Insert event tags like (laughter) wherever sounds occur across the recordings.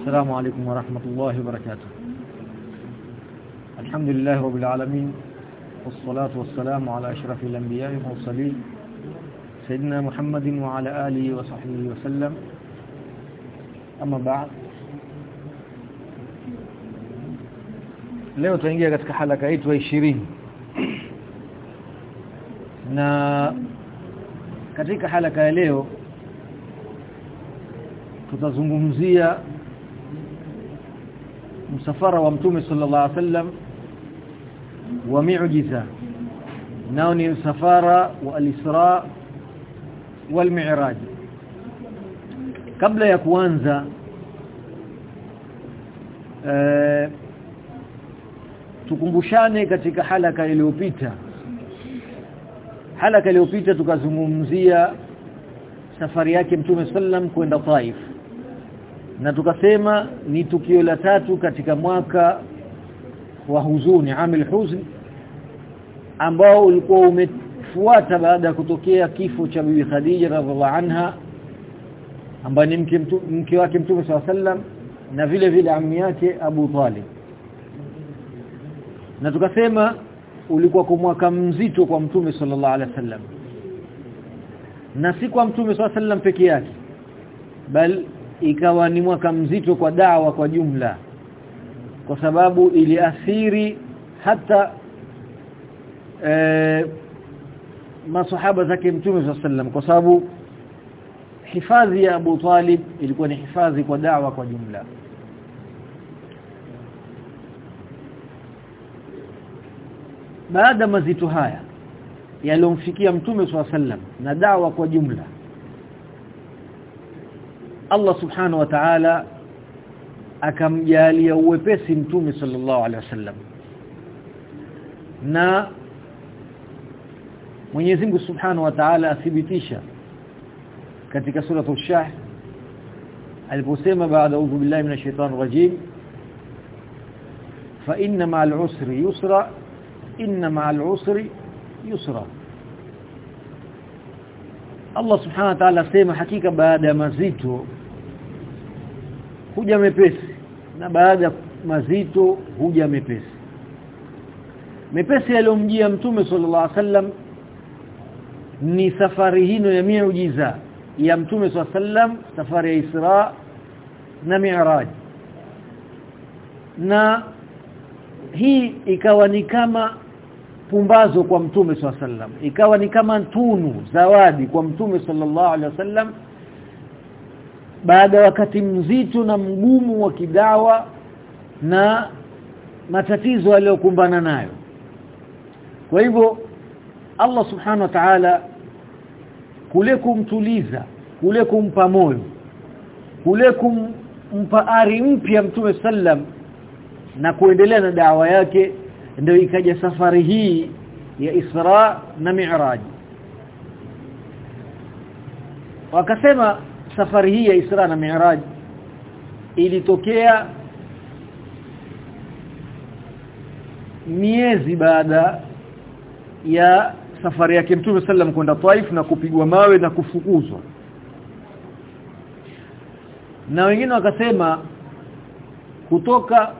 السلام عليكم ورحمة الله وبركاته. الحمد لله رب العالمين والصلاة والسلام على أشرف الأنبياء والمرسلين سيدنا محمد وعلى آله وصحبه وسلم. أما بعد leo tuingia katika halaka yetu ya 20 na katika halaka ya leo tutazungumzia msafara wa mtume sallallahu alaihi wasallam wa miujiza nao ni msafara wa al-Isra wal kabla ya kuanza ee, tukumbushane katika halaka iliyopita. Halaka iliyopita tukazungumzia safari yake mtume sallam kwenda Taif na tukasema ni tukio la tatu katika mwaka wa huzuni amil huzn ambao ulikuwa umefuata baada ya kutokea kifo cha bibi Khadija radhiallahu anha ambaye ni mke, mke wake mtume sallam na vile vile ammi yake Abu Talib. Na tukasema ulikuwa kwa mwaka mzito kwa mtume sallallahu alaihi wasallam. Na si kwa mtume alaihi wasallam peke yake bal ikawa ni mwaka mzito kwa dawa kwa jumla kwa sababu iliathiri hata e, masahaba zake mtume allah kwa sababu hifadhi ya Abu Talib ilikuwa ni hifadhi kwa dawa kwa jumla. Baada mazito haya yaliyomfikia mtume swalla sallam na dawa kwa jumla Allah subhanahu wa ta'ala akamjalia uwepesi mtume sallallahu alaihi wasallam na Mwenyezi Mungu subhanahu wa ta'ala athibitisha katika sura ash-shahr aliposema baada a'udhu billahi minash shaitani rajim fa inna ma'al usri yusra inna ma'al usri yusra Allah subhanahu wa ta'ala sema hakika baada ya mazito huja mepesi. Na baada ya mazito huja mepesi. Mepesi aliyomjia mtume sallallahu alaihi wasallam ni safari hino ya miujiza ya mtume sallallahu alaihi wasallam safari ya Isra na Mi'raj. Na hii ikawa ni kama pumbazo kwa mtume swalla sallam ikawa ni kama tunu zawadi kwa mtume sallallahu alaihi wasallam baada ya wakati mzito na mgumu wa kidawa na matatizo aliyokumbana nayo. Kwa hivyo Allah subhanahu wa ta'ala kule kumtuliza kule kumpa moyo kule kumpa ari mpya mtume sallam na kuendelea na dawa yake ndio ikaja safari hii ya Isra na Mi'raj. Wakasema safari hii ya Isra na Mi'raj ilitokea miezi baada ya safari yake Mtume sallam kwenda Taif na kupigwa mawe na kufukuzwa. Na wengine wakasema kutoka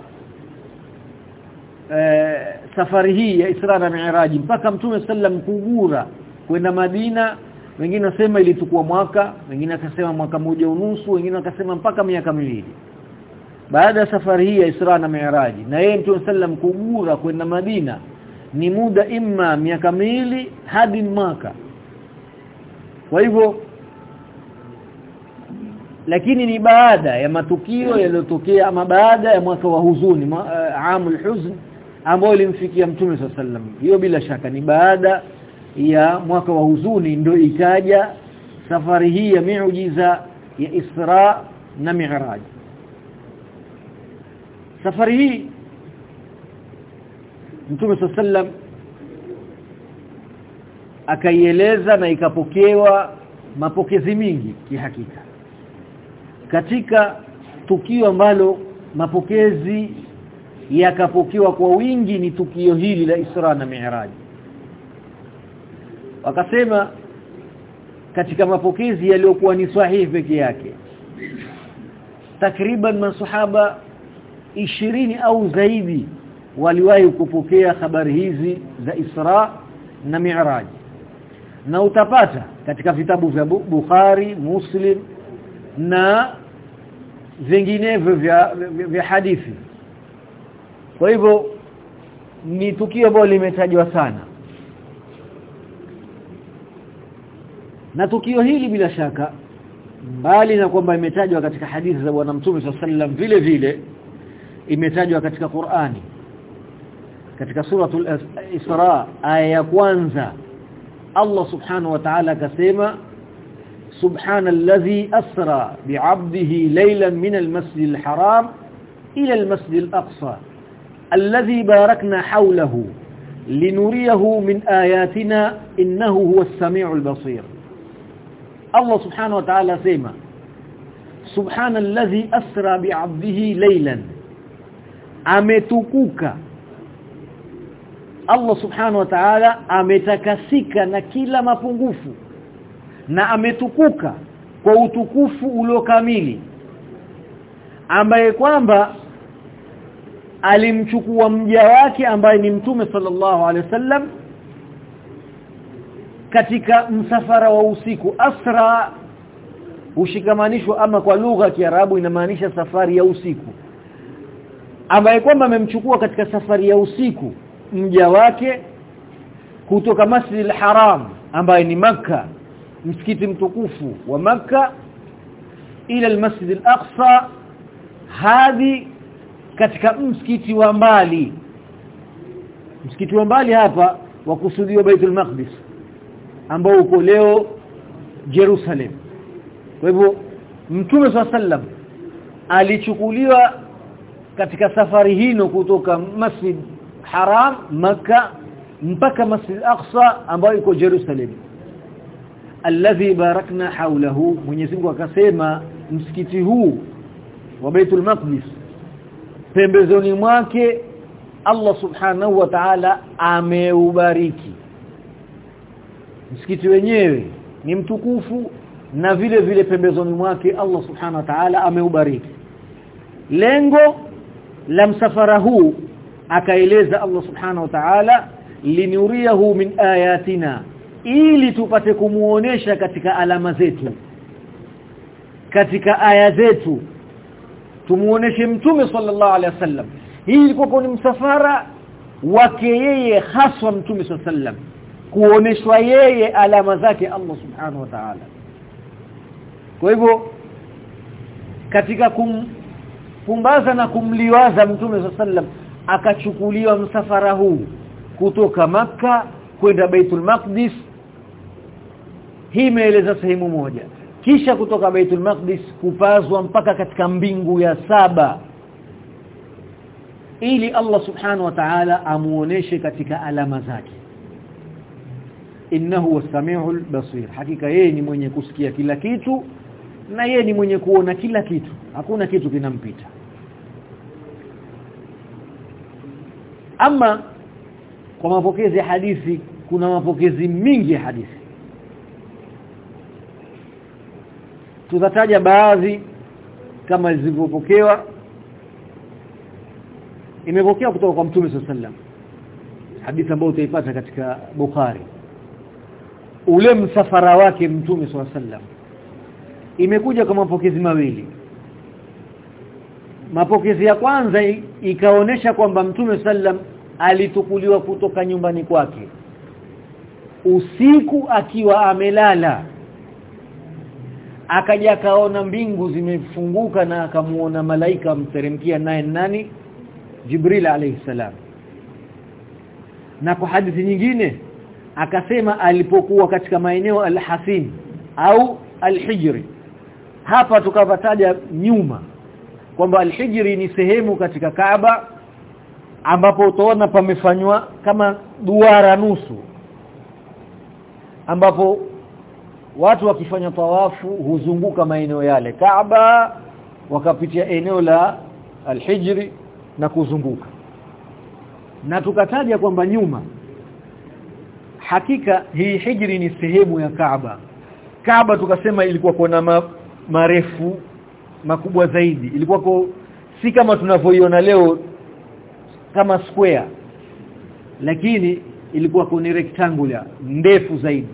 e, safari hii ya Isra na Mi'raj mpaka Mtume sallam kugura kwenda Madina wengine nasema ilitukua mwaka wengine akasema mwaka moja unusu wengine akasema mpaka miaka miwili. Baada ya safari hii ya Isra na Mi'raj na yeye Mtume sallam kugura kwenda Madina ni muda imma miaka miwili hadi mwaka. Kwa hivyo lakini ni baada ya matukio yaliyotokea ama baada ya mwaka wa huzuni ma, uh, amul huzn ambao ilimfikia mtume sallam hiyo bila shaka ni baada ya mwaka wa huzuni ndio ikaja safari hii ya miujiza ya Isra na Mi'raj. Safari hii Mtume sallam akaieleza na ikapokewa mapokezi mingi kihakika. Katika tukio ambalo mapokezi yakapokewa kwa wingi ni tukio hili la Isra na Mi'raj wakasema katika mapokezi yaliyokuwa ni sahihi peke yake takriban masahaba ishirini au zaidi waliwahi kupokea habari hizi za Isra na Mi'raj. Na utapata katika vitabu vya Bukhari Muslim na vinginevyo vya, vya, vya hadithi. Kwa hivyo ni tukio ambalo limetajwa sana na tukio hili bila shaka mbali na kwamba imetajwa katika hadithi za bwana mtume sallallahu vile vile imetajwa katika Qur'ani katika suratul Isra aya ya kwanza. Allah subhanahu wa ta'ala akasema subhanalladhi asra bi'abdihi laylan min al-masjid al-haram ila al-masjid al-aqsa alladhi barakna hawlahu linuriyahu min ayatina innahu huwa as-sami'u al-basir Allah subhanahu wa ta'ala sema subhanalladhi asra bi'abdihi laylan. Ametukuka. Allah subhanahu wa ta'ala ametakasika na kila mapungufu na ametukuka kwa utukufu uliokamili ambaye kwamba alimchukua mja wake ambaye ni mtume sallallahu alaihi wasallam katika msafara wa usiku. Asra ushikamanishwa ama kwa lugha ya Kiarabu inamaanisha safari ya usiku. Ambaye kwamba amemchukua katika safari ya usiku mja wake kutoka Masjid al-Haram ambaye ni maka msikiti mtukufu wa maka ila al-Masjid al-Aqsa hadi katika msikiti wa mbali. Msikiti wa mbali hapa wakusudiwa Baitul Maqdis ambao uko leo Jerusalem. Kwa hivyo Mtume sallam alichukuliwa katika safari hino kutoka Masjid Haram maka mpaka Masjid Aqsa ambayo iko Jerusalem. Alladhi barakna hawlahu Mwenyezi Mungu akasema msikiti huu wa Baitul Maqdis pembezoni mwake Allah Subhanahu wa Ta'ala ameubariki msikiti wenyewe ni mtukufu na vile vile pembezoni mwake Allah Subhanahu wa Ta'ala ameubariki. Lengo la msafara huu akaeleza Allah Subhanahu wa Ta'ala linuriyahu min ayatina ili tupate kumuonesha katika alama zetu katika aya zetu. Tumuoneshe mtume sallallahu alaihi wasallam hii ilikuwa ni msafara wake yeye haswa mtume sallallahu alaihi wasallam kuoneshwa yeye alama zake Allah subhanahu wa ta'ala. Kwa hivyo katika kumpumbaza na kumliwaza mtume sallam akachukuliwa msafara huu kutoka maka kwenda Baitul Maqdis. Hii imeeleza sehemu moja. Kisha kutoka Baitul Maqdis kupazwa mpaka katika mbingu ya saba. Ili Allah subhanahu wa ta'ala amuoneshe katika alama zake innahu wasami'ul basir. Hakika yeye ni mwenye kusikia kila kitu na yeye ni mwenye kuona kila kitu. Hakuna kitu kinampita. Ama kwa mapokezi ya hadithi kuna mapokezi mingi ya hadithi. Tutataja baadhi kama zilivyopokewa. Imepokewa kutoka kwa Mtume sallam hadithi ambayo utaipata katika Bukhari ule msafara wake Mtume sallam imekuja kwa mapokezi mawili. Mapokezi ya kwanza ikaonesha kwamba Mtume sallam alitukuliwa kutoka nyumbani kwake. Usiku akiwa amelala akaja akaona mbingu zimefunguka na akamuona malaika mteremkia naye nani? Jibril alayhi salam. Na kwa hadithi nyingine akasema alipokuwa katika maeneo al-Hasin au al-Hijri. Hapa tukapataja nyuma kwamba al-Hijri ni sehemu katika Kaaba ambapo utaona pamefanywa kama duara nusu ambapo watu wakifanya tawafu huzunguka maeneo yale Kaaba wakapitia eneo la al-Hijri na kuzunguka. Na tukataja kwamba nyuma hakika hii hijri ni sehemu ya Kaaba. Kaaba tukasema ilikuwa na ma, marefu makubwa zaidi. Ilikuwa kwa si kama tunavyoiona leo kama square. Lakini ilikuwa ni rectangular ndefu zaidi.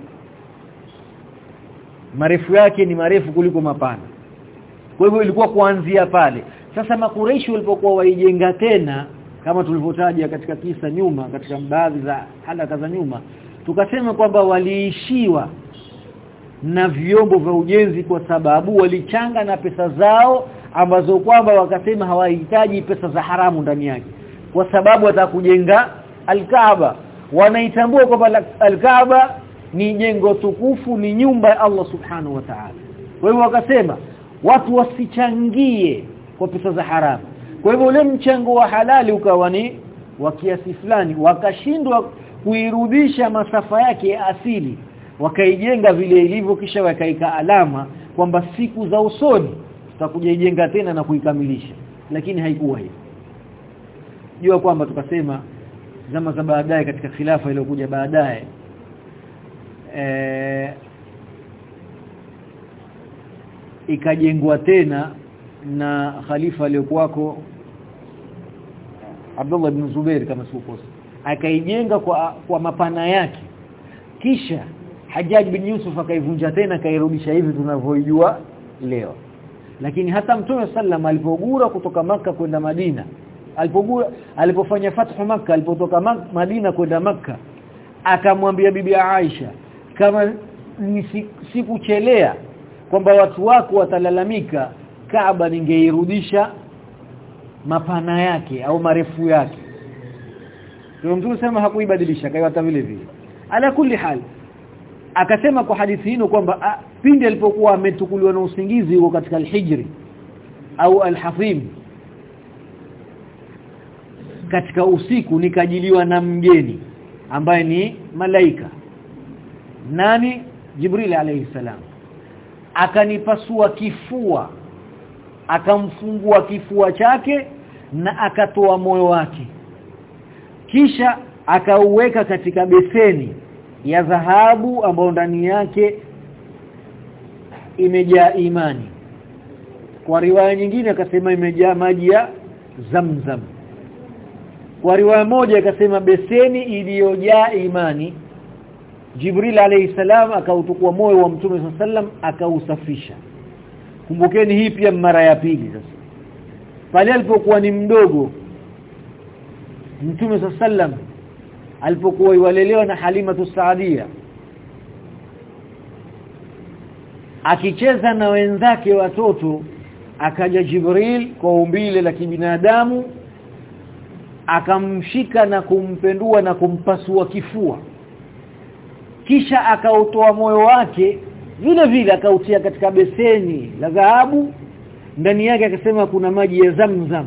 Marefu yake ni marefu kuliko mapana. Kwa hivyo ilikuwa kuanzia pale. Sasa makureishi walipokuwa waijenga tena kama tulivyotaja katika kisa nyuma katika baadhi za halaka za nyuma tukasema kwamba waliishiwa na vyombo vya ujenzi kwa sababu walichanga na pesa zao ambazo kwamba wakasema hawahitaji pesa za haramu ndani yake. Kwa sababu atakujenga alkaaba. Wanaitambua kwamba al-Kaaba ni jengo tukufu ni nyumba ya Allah subhanahu wa ta'ala. Kwa hivyo wakasema watu wasichangie kwa pesa za haramu. Kwa hivyo ule mchango wa halali ukawa ni wa kiasi fulani. Wakashindwa kuirudisha masafa yake ya asili wakaijenga vile ilivyo kisha wakaika alama kwamba siku za usoni tutakuja ijenga tena na kuikamilisha. Lakini haikuwa hivyo. Jua kwamba tukasema zama za baadaye katika khilafa iliyokuja baadaye e, ikajengwa tena na khalifa aliyokuwako Abdullah ibn Zubair kama sikukosa akaijenga kwa kwa mapana yake. Kisha Hajjaj bin Yusuf akaivunja tena akairudisha hivi tunavyojua leo. Lakini hata Mtume sallam alipogura kutoka maka kwenda Madina alipogura alipofanya fathu maka alipotoka Madina kwenda maka akamwambia bibi Aisha kama sikuchelea kwamba watu wako watalalamika Kaaba ningeirudisha mapana yake au marefu yake ndio mtume sema hakuibadilisha kaiwata vile vile. Ala kulli hal akasema kwa hadithi hino kwamba pindi alipokuwa ametukuliwa na usingizi huko katika alhijri au alhafim katika usiku nikajiliwa na mgeni ambaye ni malaika. Nani? Jibril alayhi salam. Akanipasua kifua akamfungua kifua chake na akatoa moyo wake kisha akauweka katika beseni ya dhahabu ambayo ndani yake imejaa imani. Kwa riwaya nyingine akasema imejaa maji ya zamzam. Kwa riwaya moja akasema beseni iliyojaa imani Jibril alayhi salam akautukua moyo wa Mtume sallam akausafisha. Kumbukeni hii pia mara ya pili sasa. Pale alipokuwa ni mdogo Mtume sallam alipokuwa iwalelewa na Halima Saadia akicheza na wenzake watoto akaja Jibril kwa umbile la kibinadamu akamshika na kumpendua na kumpasua kifua. Kisha akautoa moyo wake vile vile akautia katika beseni la dhahabu. Ndani yake akasema kuna maji ya zamzam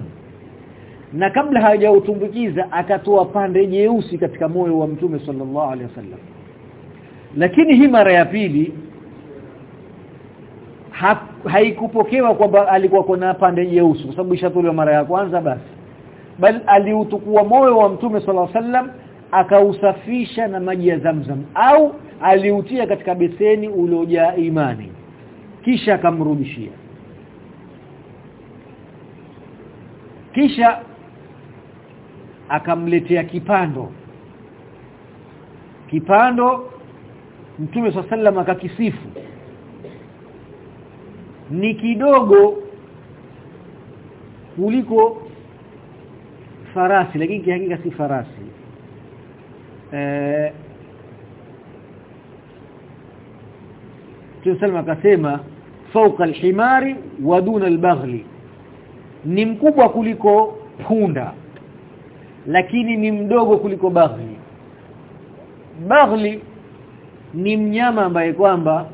na kabla hajautumbukiza akatoa pande jeusi katika moyo wa mtume sallallahu alaihi wasallam. Lakini hii mara ya pili ha, haikupokewa kwamba alikuwa kona pande jeusi kwa sababu ishatolewa mara ya kwanza basi. Bali aliutukua moyo wa mtume sallallahu alaihi wasallam akausafisha na maji ya zamzam au aliutia katika beseni uliojaa imani. Kisha akamrudishia. Kisha akamletea kipando. Kipando mtume sallam akakisifu. Ni kidogo kuliko farasi lakini kihakika si farasi. Eh Tusalma akasema fauka alhimari wa duna albaghli. Ni mkubwa kuliko punda lakini ni mdogo kuliko baghli. Baghli ni mnyama ambaye kwamba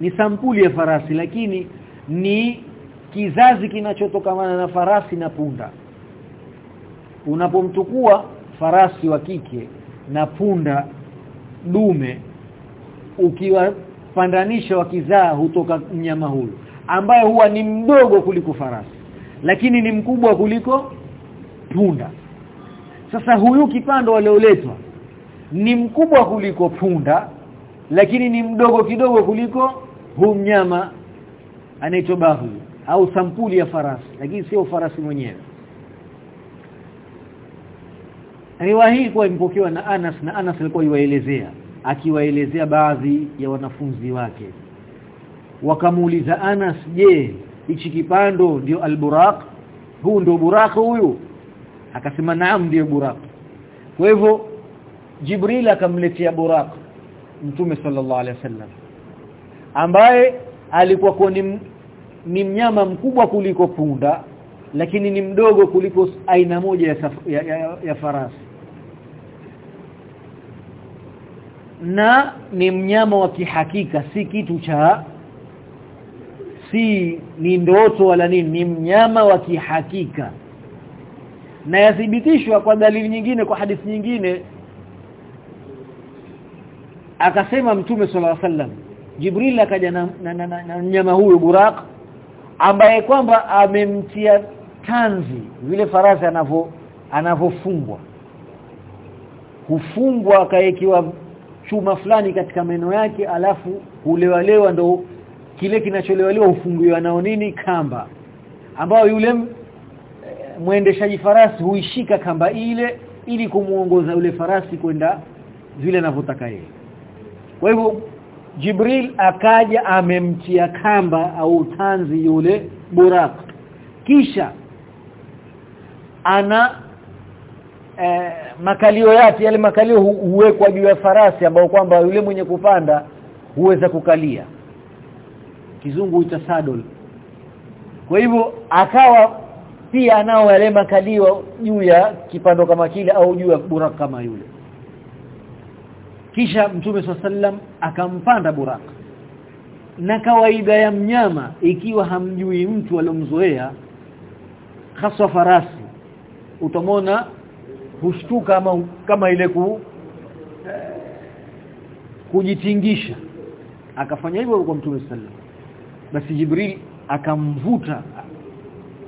ni sampuli ya farasi lakini ni kizazi kinachotokamana na farasi na punda. Unapomtukua farasi wa kike na punda dume ukiwapandanisha wakizaa hutoka mnyama huyu ambaye huwa ni mdogo kuliko farasi lakini ni mkubwa kuliko punda sasa huyu kipando alioletwa ni mkubwa kuliko punda lakini ni mdogo kidogo kuliko huu mnyama anaitwa bahu au sampuli ya farasi lakini sio farasi mwenyewe. Riwaya hii kwa imepokewa na Anas na Anas alikuwa yuwaelezea akiwaelezea baadhi ya wanafunzi wake. Wakamuuliza Anas je hichi kipando ndio alburaq? Huu ndio buraq huyu akasema naam ndiyo buraq kwa hivyo Jibril akamletea buraq Mtume sallallahu alaihi wasallam ambaye alikuwa kwa ni, ni mnyama mkubwa kuliko punda lakini ni mdogo kuliko aina moja ya, saf, ya, ya, ya farasi. Na ni mnyama wa kihakika si kitu cha si ni ndoto wala nini ni mnyama wa kihakika na yathibitishwa kwa dalili nyingine kwa hadithi nyingine. Akasema mtume sallallahu alaihi wasallam Jibril akaja na, na, na, na, na mnyama huyo Buraq ambaye kwamba amemtia tanzi vile farasi anavyo anavofungwa hufungwa akaekiwa chuma fulani katika meno yake alafu hulewalewa ndo kile kinacholewalewa hufungiwa nao nini? Kamba ambao yule mwendeshaji farasi huishika kamba ile ili kumuongoza yule farasi kwenda vile anavyotaka yeye. Kwa hivyo Jibril akaja amemtia kamba au tanzi yule Burak kisha ana eh, makalio yake yale makalio huwekwa juu ya farasi ambao kwamba yule mwenye kupanda huweza kukalia. Kizungu cha saddle. Kwa hivyo akawa pia nao yale makadiwa juu ya kipando kama kile au juu ya buraka kama yule. Kisha mtume sallam akampanda buraka. Na kawaida ya mnyama ikiwa hamjui mtu alomzoea haswa farasi utamona hushtuka kama kama ile ku kujitingisha. Akafanya hivyo kwa mtume sallam basi Jibril akamvuta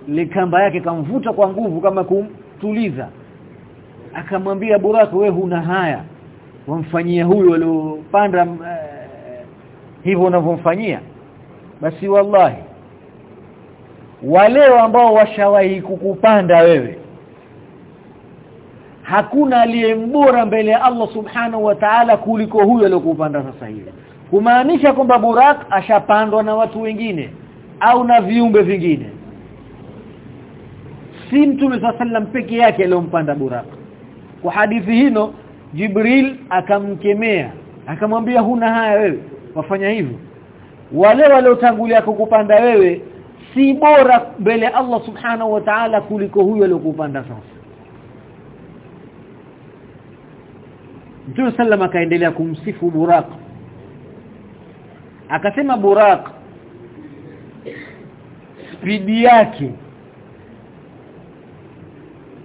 ile kamba yake kamvuta kwa nguvu kama kumtuliza. Akamwambia Burak we huna haya. Wamfanyia huyu aliopanda uh, hivyo unavyomfanyia. Basi wallahi wale ambao washawahi kukupanda wewe hakuna aliye mbora mbele ya Allah subhanahu wa ta'ala kuliko huyo aliyokupanda sasa hivi. Kumaanisha kwamba Burak ashapandwa na watu wengine au na viumbe vingine si mtume sallam peke yake aliyompanda buraq kwa hadithi hino Jibril akamkemea. Akamwambia huna haya wewe wafanya hivyo. Wale waliotangulia kukupanda wewe si bora mbele Allah subhanahu wa ta'ala kuliko huyo aliyokupanda sasa. Mtume sallam akaendelea kumsifu Buraq. Akasema Buraq spidi yake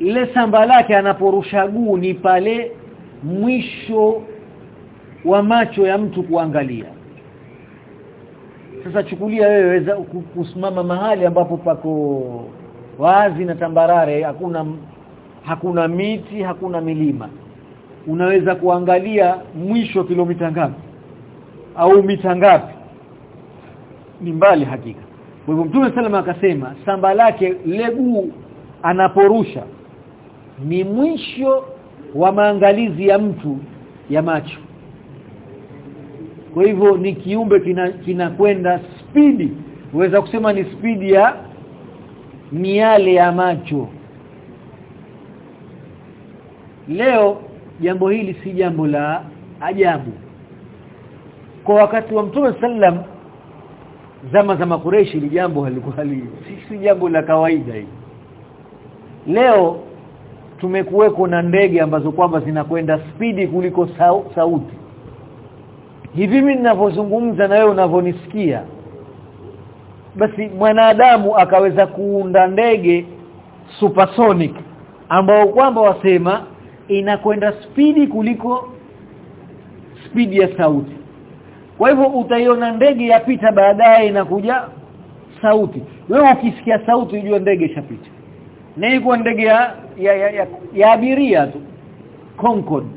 ile samba lake anaporusha guu ni pale mwisho wa macho ya mtu kuangalia. Sasa chukulia wewe kusimama mahali ambapo pako wazi na tambarare hakuna hakuna miti hakuna milima. Unaweza kuangalia mwisho kilomita ngapi? Au mita ngapi? Ni mbali hakika. Kwa hivyo Mtume salama akasema samba lake leguu anaporusha ni mwisho wa maangalizi ya mtu ya macho. Kwa hivyo ni kiumbe kinakwenda kina spidi. Uweza kusema ni spidi ya miale ya macho. Leo jambo hili si jambo la ajabu. Kwa wakati wa Mtume sallam zama za makureshi ni jambo halikuwa hali si, si jambo la kawaida hili. Leo tumekuweko na ndege ambazo kwamba zinakwenda spidi kuliko sau, sauti. Hivi mimi ninavyozungumza na wewe unavyonisikia basi mwanadamu akaweza kuunda ndege supersonic ambao kwamba wasema inakwenda spidi kuliko spidi ya sauti. Kwa hivyo utaiona ndege yapita baadaye inakuja sauti. Wewe ukisikia sauti ujue ndege ishapita na ilikuwa ndege ya ya, ya, ya, ya abiria tu. Concorde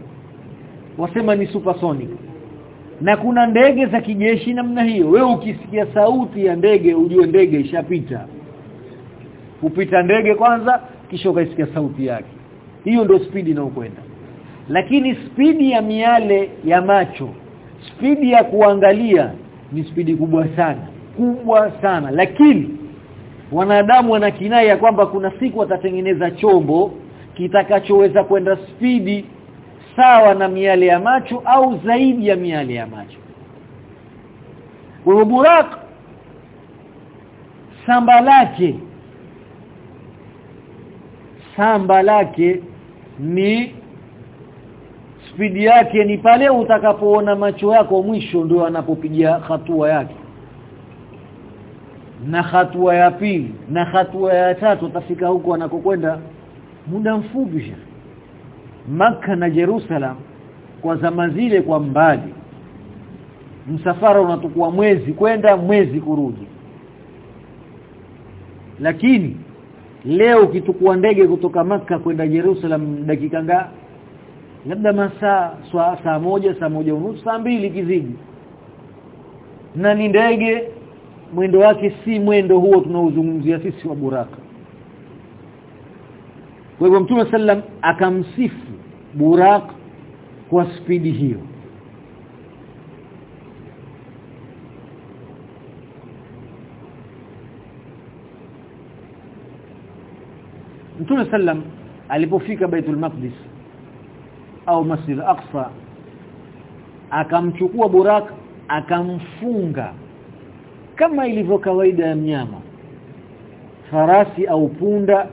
wasema ni supersonic. Na kuna ndege za kijeshi namna hiyo. Wewe ukisikia sauti ya ndege ujue ndege ishapita. Upita ndege kwanza kisha ukaisikia sauti yake. Hiyo ndio spidi inayokwenda. Lakini spidi ya miale ya macho spidi ya kuangalia ni spidi kubwa sana. Kubwa sana. Lakini wanadamu wanakinai ya kwamba kuna siku watatengeneza chombo kitakachoweza kwenda spidi sawa na miale ya macho au zaidi ya miale ya macho. Kwa burak samba lake. Samba lake ni spidi yake ni pale utakapoona macho yako mwisho ndio anapopiga hatua yake na hatua ya pili na hatua ya tatu utafika huko anakokwenda muda mfupi maka na Jerusalem kwa zama zile kwa mbali. Msafara unatukua mwezi kwenda mwezi kurudi. Lakini leo ukitukua ndege kutoka maka kwenda Jerusalem dakika nga labda masaa saa moja saa moja unusu saa mbili kizidi. Na ni ndege mwendo wake si mwendo huo tunaozungumzia sisi wa buraka. Kwa hivyo Mtume sallam akamsifu Burak kwa spidi hiyo. Mtume sallam alipofika Baitul Maqdis au Masjid Aqsa akamchukua Burak akamfunga kama ilivyo kawaida ya mnyama farasi au punda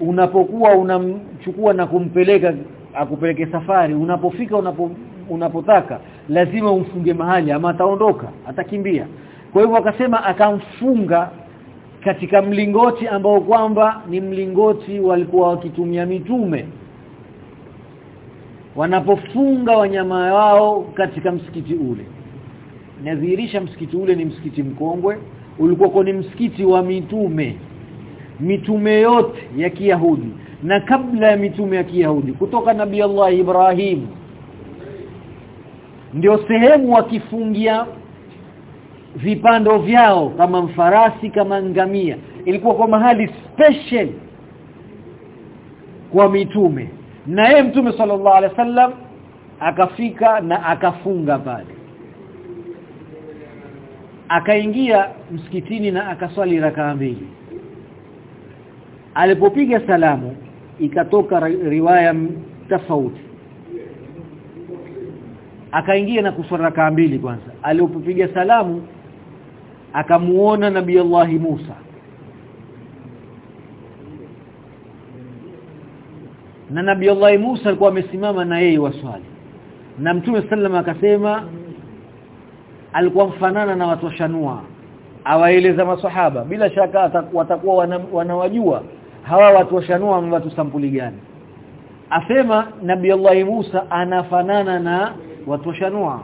unapokuwa unamchukua na kumpeleka akupeleke safari unapofika unapo unapotaka lazima umfunge mahali ama ataondoka atakimbia. Kwa hivyo akasema akamfunga katika mlingoti ambao kwamba ni mlingoti walikuwa wakitumia mitume. Wanapofunga wanyama wao katika msikiti ule nadhihirisha msikiti ule ni msikiti mkongwe ulikuwa ni msikiti wa mitume. Mitume yote ya Kiyahudi. Na kabla ya mitume ya Kiyahudi kutoka nabii Allah Ibrahim. Ndio sehemu wakifungia vipando vyao kama mfarasi kama ngamia. Ilikuwa kwa mahali special kwa mitume. Na yeye mtume sallallahu alaihi wasallam akafika na akafunga pale akaingia msikitini na akaswali rakaa mbili. Alipopiga salamu ikatoka riwaya tofauti. Akaingia na kuswali rakaa mbili kwanza. Alipopiga salamu akamuona nabii Allah Musa. Na nabii Allah Musa alikuwa amesimama na yeye waswali. Na mtume sallam akasema alikuwa mfanana na watu washanua awaeleza maswahaba bila shaka watakuwa wana, wanawajua hawa watu washanua ni watu sampuli gani. Asema nabii Allah Musa anafanana na watu wa Shanua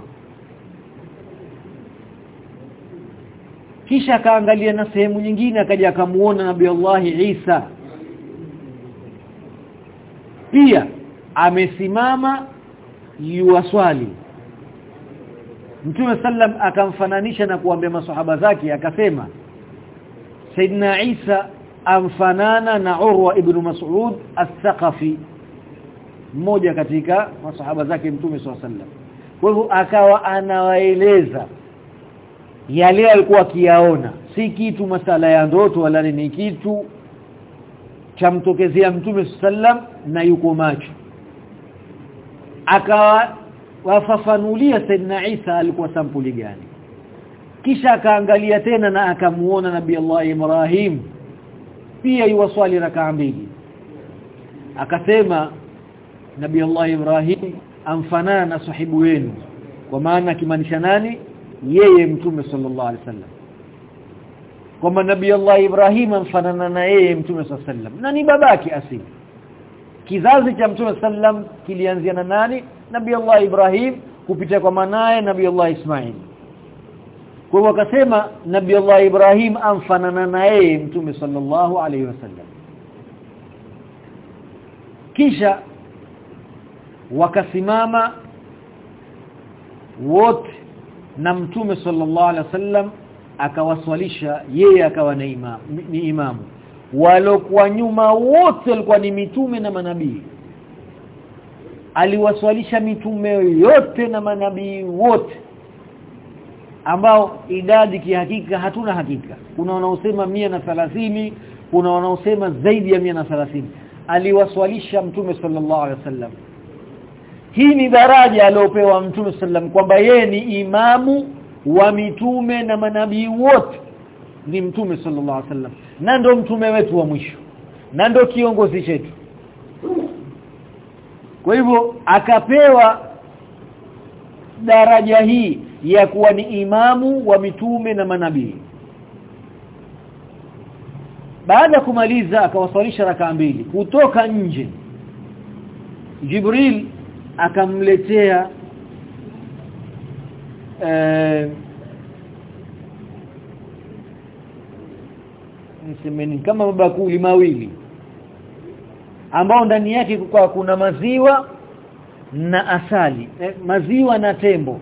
kisha akaangalia na sehemu nyingine akaja akamuona nabii Allah Isa. Pia amesimama yuwaswali Mtume sallam akamfananisha na kuambia maswahaba zake akasema Saidina Isa amfanana na Urwa ibn Mas'ud as-Saqafi mmoja katika maswahaba zake Mtume sallam kwa hivyo akawa anawaeleza yale alikuwa akiyaona. Si kitu masala ya ndoto wala ni kitu cha mtokezea Mtume sallam na yuko macho. Akawa wafafanulia Saidina Isa alikuwa sampuli gani? Kisha akaangalia tena na akamuona Nabii Allah Ibrahim. Pia yuwaswali rakaa mbili. Akasema Nabii Allah Ibrahim amfanana na sahibu wenu. Kwa maana akimaanisha nani? Yeye mtume sallallahu alaihi wasallam. Kwamba Nabii Allah Ibrahim amfanana na yeye mtume sallallahu alaihi wasallam. Na ni babake asili. Kizazi cha mtume sallam kilianzia na nani Nabii Allah Ibrahim kupitia kwa manaye Nabii Allah Ismail. Kwa hivyo akasema Nabii Allah Ibrahim amfanana na yeye mtume sallallahu alaihi wasallam kisha wakasimama wote na mtume sallallahu alaihi wasallam akawaswalisha yeye akawa na imam, ni imamu walokuwa nyuma wote walikuwa ni mitume na manabii aliwaswalisha mitume yote na manabii wote ambao idadi kihakika hatuna hakika. Kuna wanaosema na thalathini kuna wanaosema zaidi ya thalathini. Aliwaswalisha mtume sallallahu alaihi wasallam. Hii ni daraja aliyopewa mtume sallam kwamba yeye ni imamu wa mitume na manabii wote. Ni mtume sallallahu alaihi wasallam. Na ndo mtume wetu wa mwisho. Na ndo kiongozi chetu kwa hivyo akapewa daraja hii ya kuwa ni imamu wa mitume na manabii. Baada kumaliza akawasalisha raka mbili kutoka nje. Jibril akamletea eh kama mabakuli mawili ambao ndani yake kwa kuna maziwa na asali. Eh, maziwa na tembo.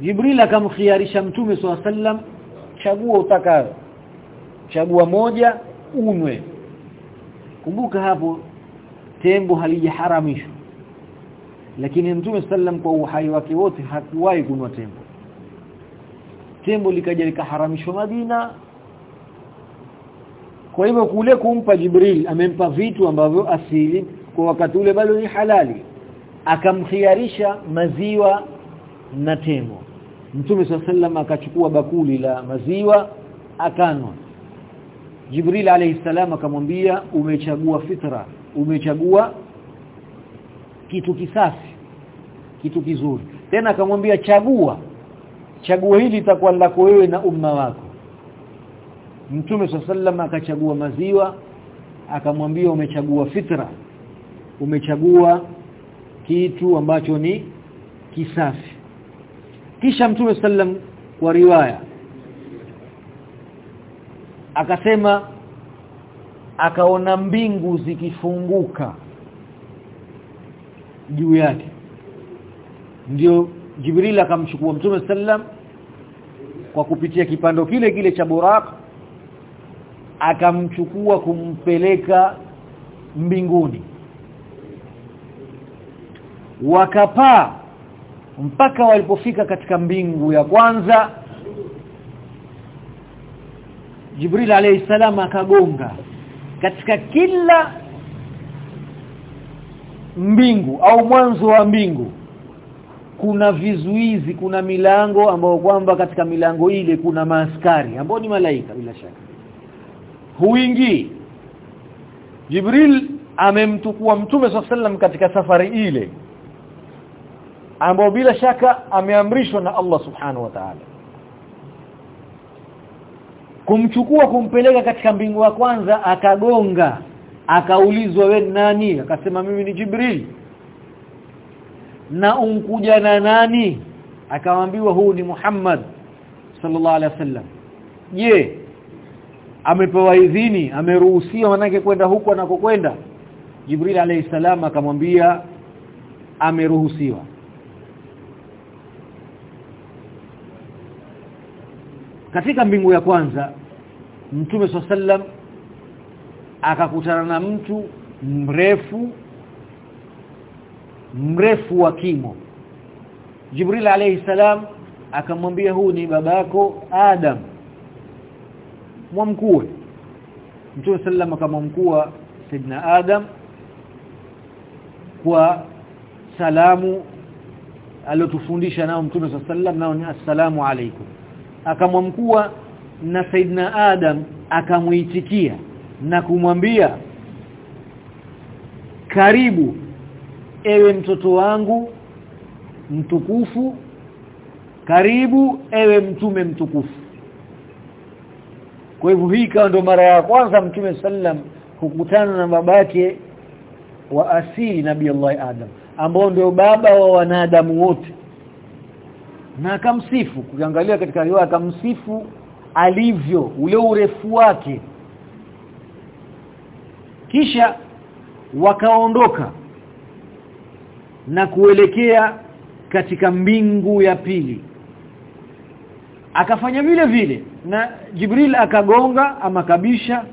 Jibril akamkhiarisha mtume sallam chagua utakayo. Chagua moja unwe kumbuka hapo tembo halijaharamishwa. Lakini mtume sallam kwa uhai wake wote hakuwahi kunwa tembo. Tembo likaja likaharamishwa Madina kwa hivyo kule kumpa Jibril amempa vitu ambavyo asili kwa wakati ule bado ni halali. Akamkhiarisha maziwa na temo. Mtume sallam akachukua bakuli la maziwa akanwa Jibril alayhi salam akamwambia umechagua fitra umechagua kitu kisafi kitu kizuri. Tena akamwambia chagua. Chagua hili litakuwa lako wewe na umma wako Mtume sallam akachagua maziwa akamwambia umechagua fitra. Umechagua kitu ambacho ni kisafi. Kisha Mtume sallam kwa riwaya akasema akaona mbingu zikifunguka juu yake. Ndio Jibril akamchukua Mtume sallam kwa kupitia kipando kile kile cha Buraq akamchukua kumpeleka mbinguni. Wakapaa mpaka walipofika katika mbingu ya kwanza. Jibril alayhi salam akagonga katika kila mbingu au mwanzo wa mbingu. Kuna vizuizi kuna milango ambao kwamba katika milango ile kuna maaskari ambao ni malaika bila shaka huingii. Jibril amemtukua Mtume sallam katika safari ile ambao bila shaka ameamrishwa na Allah subhanahu wa ta'ala. Kumchukua kumpeleka katika mbingu ya kwanza akagonga akaulizwa we nani? Akasema mimi ni Jibril. Na unkuja na nani? Akamwambiwa huu ni Muhammad sallallahu alaihi wasallam. Je amepewa idhini ameruhusiwa manake kwenda huko anakokwenda. Jibril alayhi salam akamwambia ameruhusiwa. Katika mbingu ya kwanza Mtume sallam akakutana na mtu mrefu mrefu wa kimo. Jibril alayhi salam akamwambia huu ni babako Adam mwamkue Mtume sallam akamwamkua Sidna Adam kwa salamu aliyotufundisha nao Mtume sallam nao ni assalamu alaikum akamwamkua na Saidna Adam akamuitikia na kumwambia karibu ewe mtoto wangu mtukufu karibu ewe mtume mtukufu kwa hivyo hii ikawa ndo mara ya kwanza mtume sallam kukutana na babake wa asili nabii Allah Adam ambao ndio baba wa wanadamu wote. Na akamsifu kuangalia katika riwaya akamsifu alivyo ule urefu wake. Kisha wakaondoka na kuelekea katika mbingu ya pili akafanya vile vile. Na Jibril akagonga ama kabisha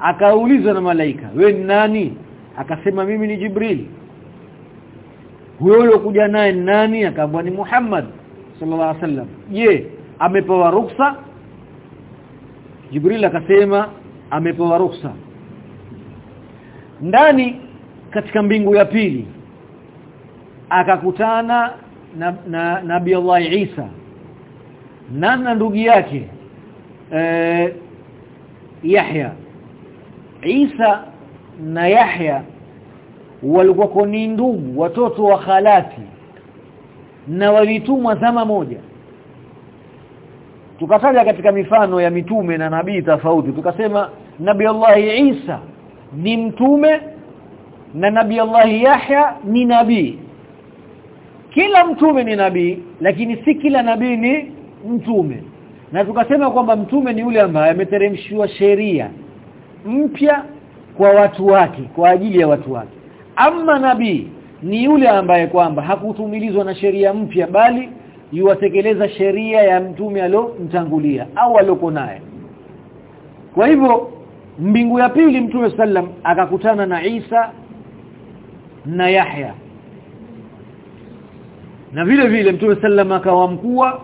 akaulizwa na malaika we ni nani? Akasema mimi ni Jibril. Huyo kuja naye nani? Akaambwa ni Muhammad sallallahu alaihi wasallam. Je amepewa ruksa? Jibril akasema amepewa ruksa. Ndani katika mbingu ya pili akakutana na, na nabii Allah Isa na na ndugu yake eh Yahya. Isa na Yahya walikuwa ni ndugu watoto wa khalati na walitumwa zama moja. Tukataja katika mifano ya mitume na nabii tofauti tukasema nabii Allah Isa ni mtume na nabii Allah Yahya ni nabii. Kila mtume ni nabii lakini si kila nabii ni mtume. Na tukasema kwamba mtume ni yule ambaye ameteremshiwa sheria mpya kwa watu wake kwa ajili ya watu wake. Ama nabii ni yule ambaye kwamba hakutumilizwa na sheria mpya bali yuwatekeleza sheria ya mtume aliyomtangulia au aliyoko naye. Kwa hivyo mbingu ya pili mtume sallam akakutana na Isa na Yahya. Na vile vile mtume sallam akawamkua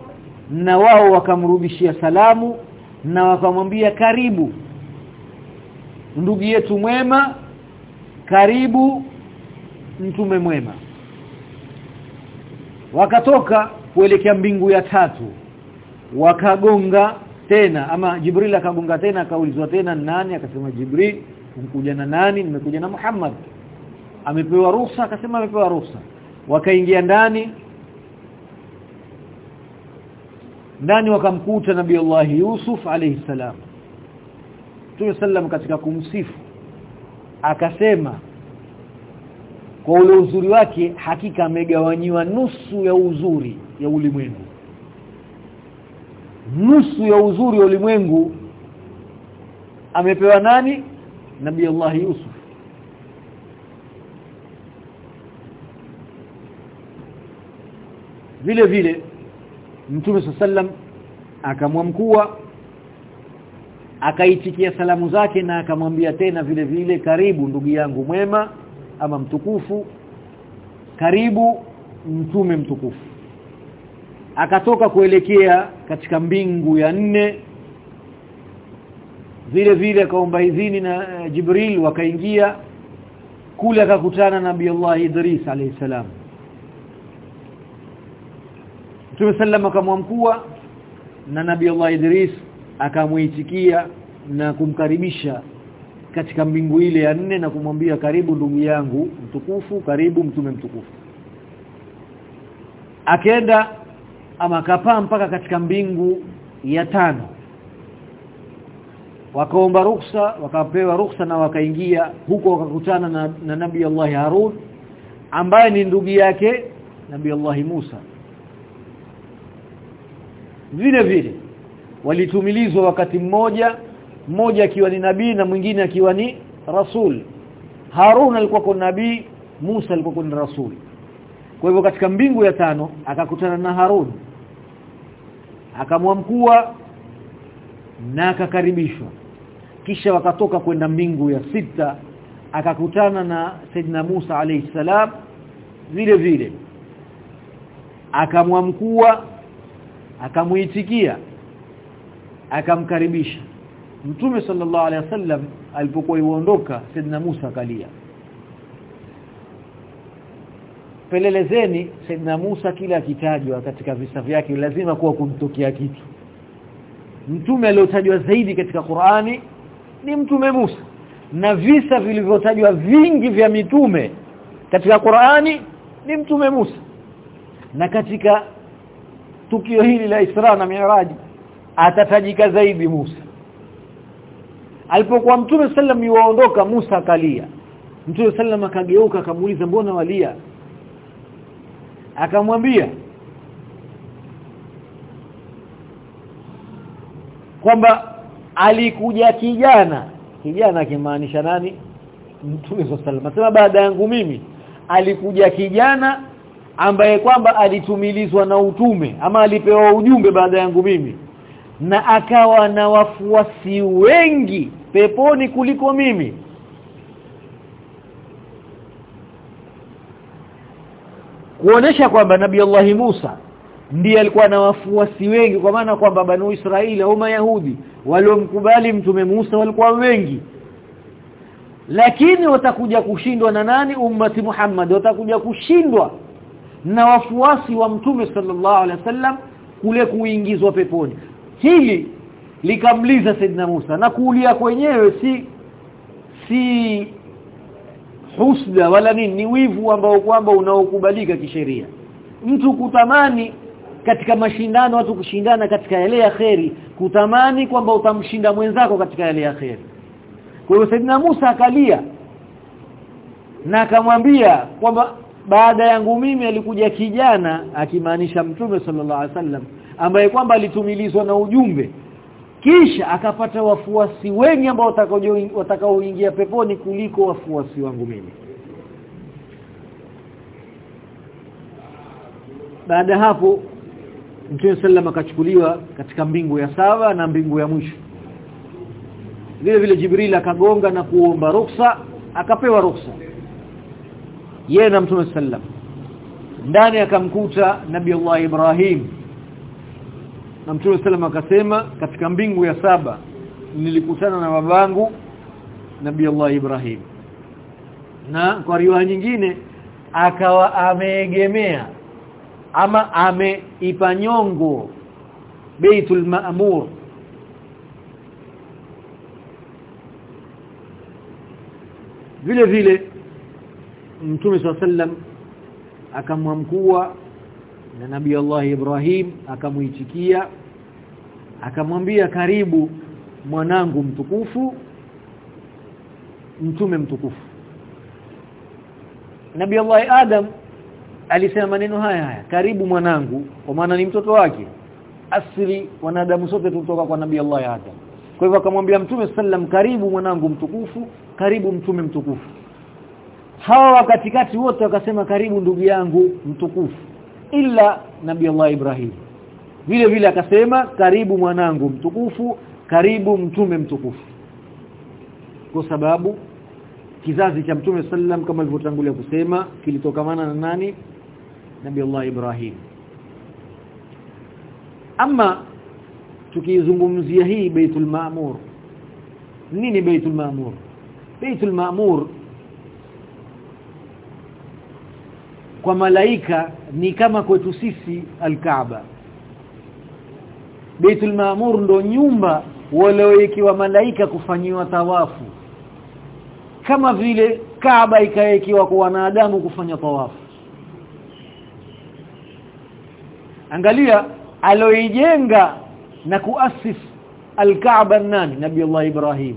na wao wakamrudishia salamu na wakamwambia karibu ndugu yetu mwema karibu mtume mwema. Wakatoka kuelekea mbingu ya tatu wakagonga tena ama Jibril akagonga tena akaulizwa tena nani? Akasema Jibril umekuja na nani? Nimekuja na Muhammad. Amepewa ruhusa? Akasema amepewa ruhusa. Wakaingia ndani ndani wakamkuta nabii Allah Yusuf alayhi salam? Mtume sallam katika kumsifu. Akasema kwa ule uzuri wake hakika amegawanyiwa nusu ya uzuri ya ulimwengu. Nusu ya uzuri wa ulimwengu amepewa nani? Nabii Allah Yusuf. Vile vile Mtume sallam akamwamkua akaitikia salamu zake na akamwambia tena vile vile karibu ndugu yangu mwema ama mtukufu karibu mtume mtukufu. Akatoka kuelekea katika mbingu ya nne vile vile akaomba idhini na uh, Jibril wakaingia. Kule akakutana na Nabii Allah Idris alayhi salam Mtume sallam akamwamkua na Nabii Allah Idris akamuitikia na kumkaribisha katika mbingu ile ya nne na kumwambia karibu ndugu yangu mtukufu karibu mtume mtukufu. Akaenda ama akapaa mpaka katika mbingu ya tano. Wakaomba ruksa wakapewa ruksa na wakaingia huko wakakutana na, na nabii Allah Harun ambaye ni ndugu yake nabii Allah Musa vile vile walitumilizwa wakati mmoja mmoja akiwa ni nabii na mwingine akiwa ni rasul. Harun alikuwa kwa nabii Musa alikuwa ni rasul. Kwa hivyo katika mbingu ya tano akakutana na Harun. Akamwamkua na akakaribishwa. Kisha wakatoka kwenda mbingu ya sita akakutana na Saidina Musa alayhi salam. Vile vile akamwamkua akamuitikia akamkaribisha. Mtume sallallahu alaihi wasallam alipokuwa yuondoka Saidina Musa akalia. Pelelezeni Saidina Musa kila akitajwa katika visa vyake lazima kuwa kumtokea kitu. Mtume aliyotajwa zaidi katika Qur'ani ni mtume Musa. Na visa vilivyotajwa vingi vya mitume katika Qur'ani ni mtume Musa. Na katika tukio hili la Isra na Mi'raj atatajika zaidi Musa. Alipokuwa mtume sallam yuwaondoka Musa akalia. Mtume sallam akageuka akamuuliza mbona walia? Akamwambia kwamba alikuja kijana. Kijana akimaanisha nani? Mtume sallam sema baada yangu mimi. Alikuja kijana ambaye kwamba alitumilizwa na utume ama alipewa ujumbe baada yangu mimi. Na akawa na wafuasi wengi peponi kuliko mimi. Kuonesha kwamba nabii Allah Musa ndiye alikuwa na wafuasi wengi kwa maana kwamba banu Israeli au mayahudi waliomkubali mtume Musa walikuwa wengi. Lakini watakuja kushindwa na nani? Ummati Muhammad watakuja kushindwa na wafuasi wa mtume sallallahu alaihi wasallam kule kuingizwa peponi. Hili likamliza Saidina Musa na kuulia kwenyewe si si husda wala nini ni wivu ambao kwamba unaokubalika kisheria. Mtu kutamani katika mashindano watu kushindana katika yale ya kheri kutamani kwamba utamshinda mwenzako katika yale ya kheri. Kwa hiyo Saidina Musa akalia na akamwambia kwamba baada yangu mimi alikuja kijana akimaanisha mtume sallallahu alaihi wasallam ambaye kwamba alitumilizwa na ujumbe. Kisha akapata wafuasi wengi ambao watakaoingia peponi kuliko wafuasi wangu mimi. Baada hapo Mtume sallam akachukuliwa katika mbingu ya saba na mbingu ya mwisho. Vile vile Jibril akagonga na kuomba ruksa akapewa ruksa yeye na Mtume sallam ndani akamkuta Nabii Allah Ibrahim. Na Mtume sallam akasema katika mbingu ya saba nilikutana na babangu Nabii Allah Ibrahim. Na kwa riwaya nyingine akawa ameegemea ama ameipa nyongo Baitul Ma'mur. Vile vile Mtume sallam akamwamkua na Nabii Allah Ibrahim akamuitikia akamwambia karibu mwanangu mtukufu mtume mtukufu. Nabii Allah Adam alisema maneno haya haya karibu mwanangu kwa maana ni mtoto wake. Asili wanadamu sote tutoka kwa Nabii Allah Adam. Kwa hivyo akamwambia mtume sallam karibu mwanangu mtukufu karibu mtume mtukufu hawa wakatikati wote wakasema karibu ndugu yangu mtukufu. Ila nabii Allah Ibrahim. Vile vile akasema karibu mwanangu mtukufu karibu mtume mtukufu. Kwa sababu kizazi cha mtume sallam kama alivyotangulia kusema kilitokamana na nani? Nabii Allah Ibrahim. Ama tukizungumzia hii Baitul Maamur nini Baitul Maamur Baitul Maamur kwa malaika ni kama kwetu sisi alkaaba. Baitul Maamur ndo nyumba waliowekewa malaika kufanyiwa tawafu. Kama vile Kaaba ikaekiwa kwa wanadamu kufanya tawafu. Angalia aloijenga na kuasis alkaaba nani? Nabii Allah Ibrahim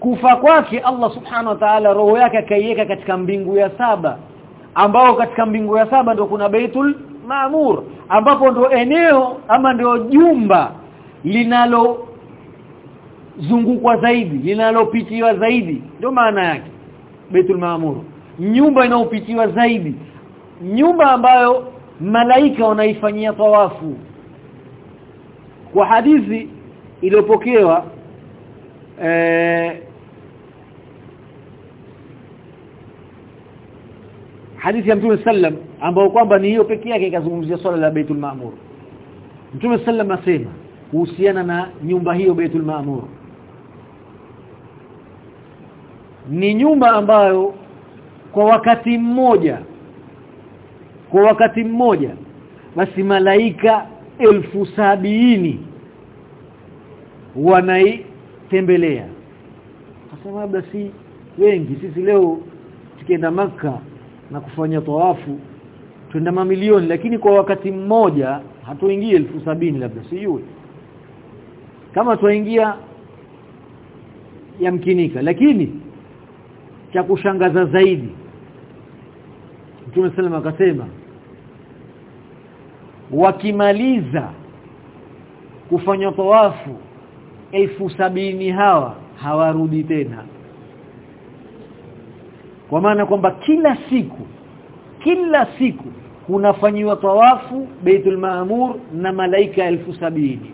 kufa kwake Allah subhanahu wa ta'ala roho yake akaiweka katika mbingu ya saba ambao katika mbingu ya saba ndio kuna Baitul Maamur ambapo ndio eneo ama ndio jumba linalo zungukwa zaidi linalopitiwa zaidi ndio maana yake Baitul Maamur nyumba inayopitiwa zaidi nyumba ambayo malaika wanaifanyia tawafu. Kwa hadithi iliyopokewa eh, hadithi ya Mtume sallam ambao kwamba ni hiyo pekee yake ikazungumzia swala la Baitul Maamur Mtume sallam asema kuhusiana na nyumba hiyo Baitul Maamur ni nyumba ambayo kwa wakati mmoja kwa wakati mmoja basi malaika elfu sabini wanaitembelea. Kasema labda si wengi sisi leo tukienda maka na kufanya tawafu twenda mamilioni lakini kwa wakati mmoja hatuingii elfu sabini labda sijui. Kama tuingia yamkinika. Lakini cha kushangaza zaidi Mtume sallam akasema wakimaliza kufanya tawafu elfu sabini hawa hawarudi tena kwa maana kwamba kila siku kila siku kunafanyiwa tawafu Baitul Maamur na malaika elfu sabini.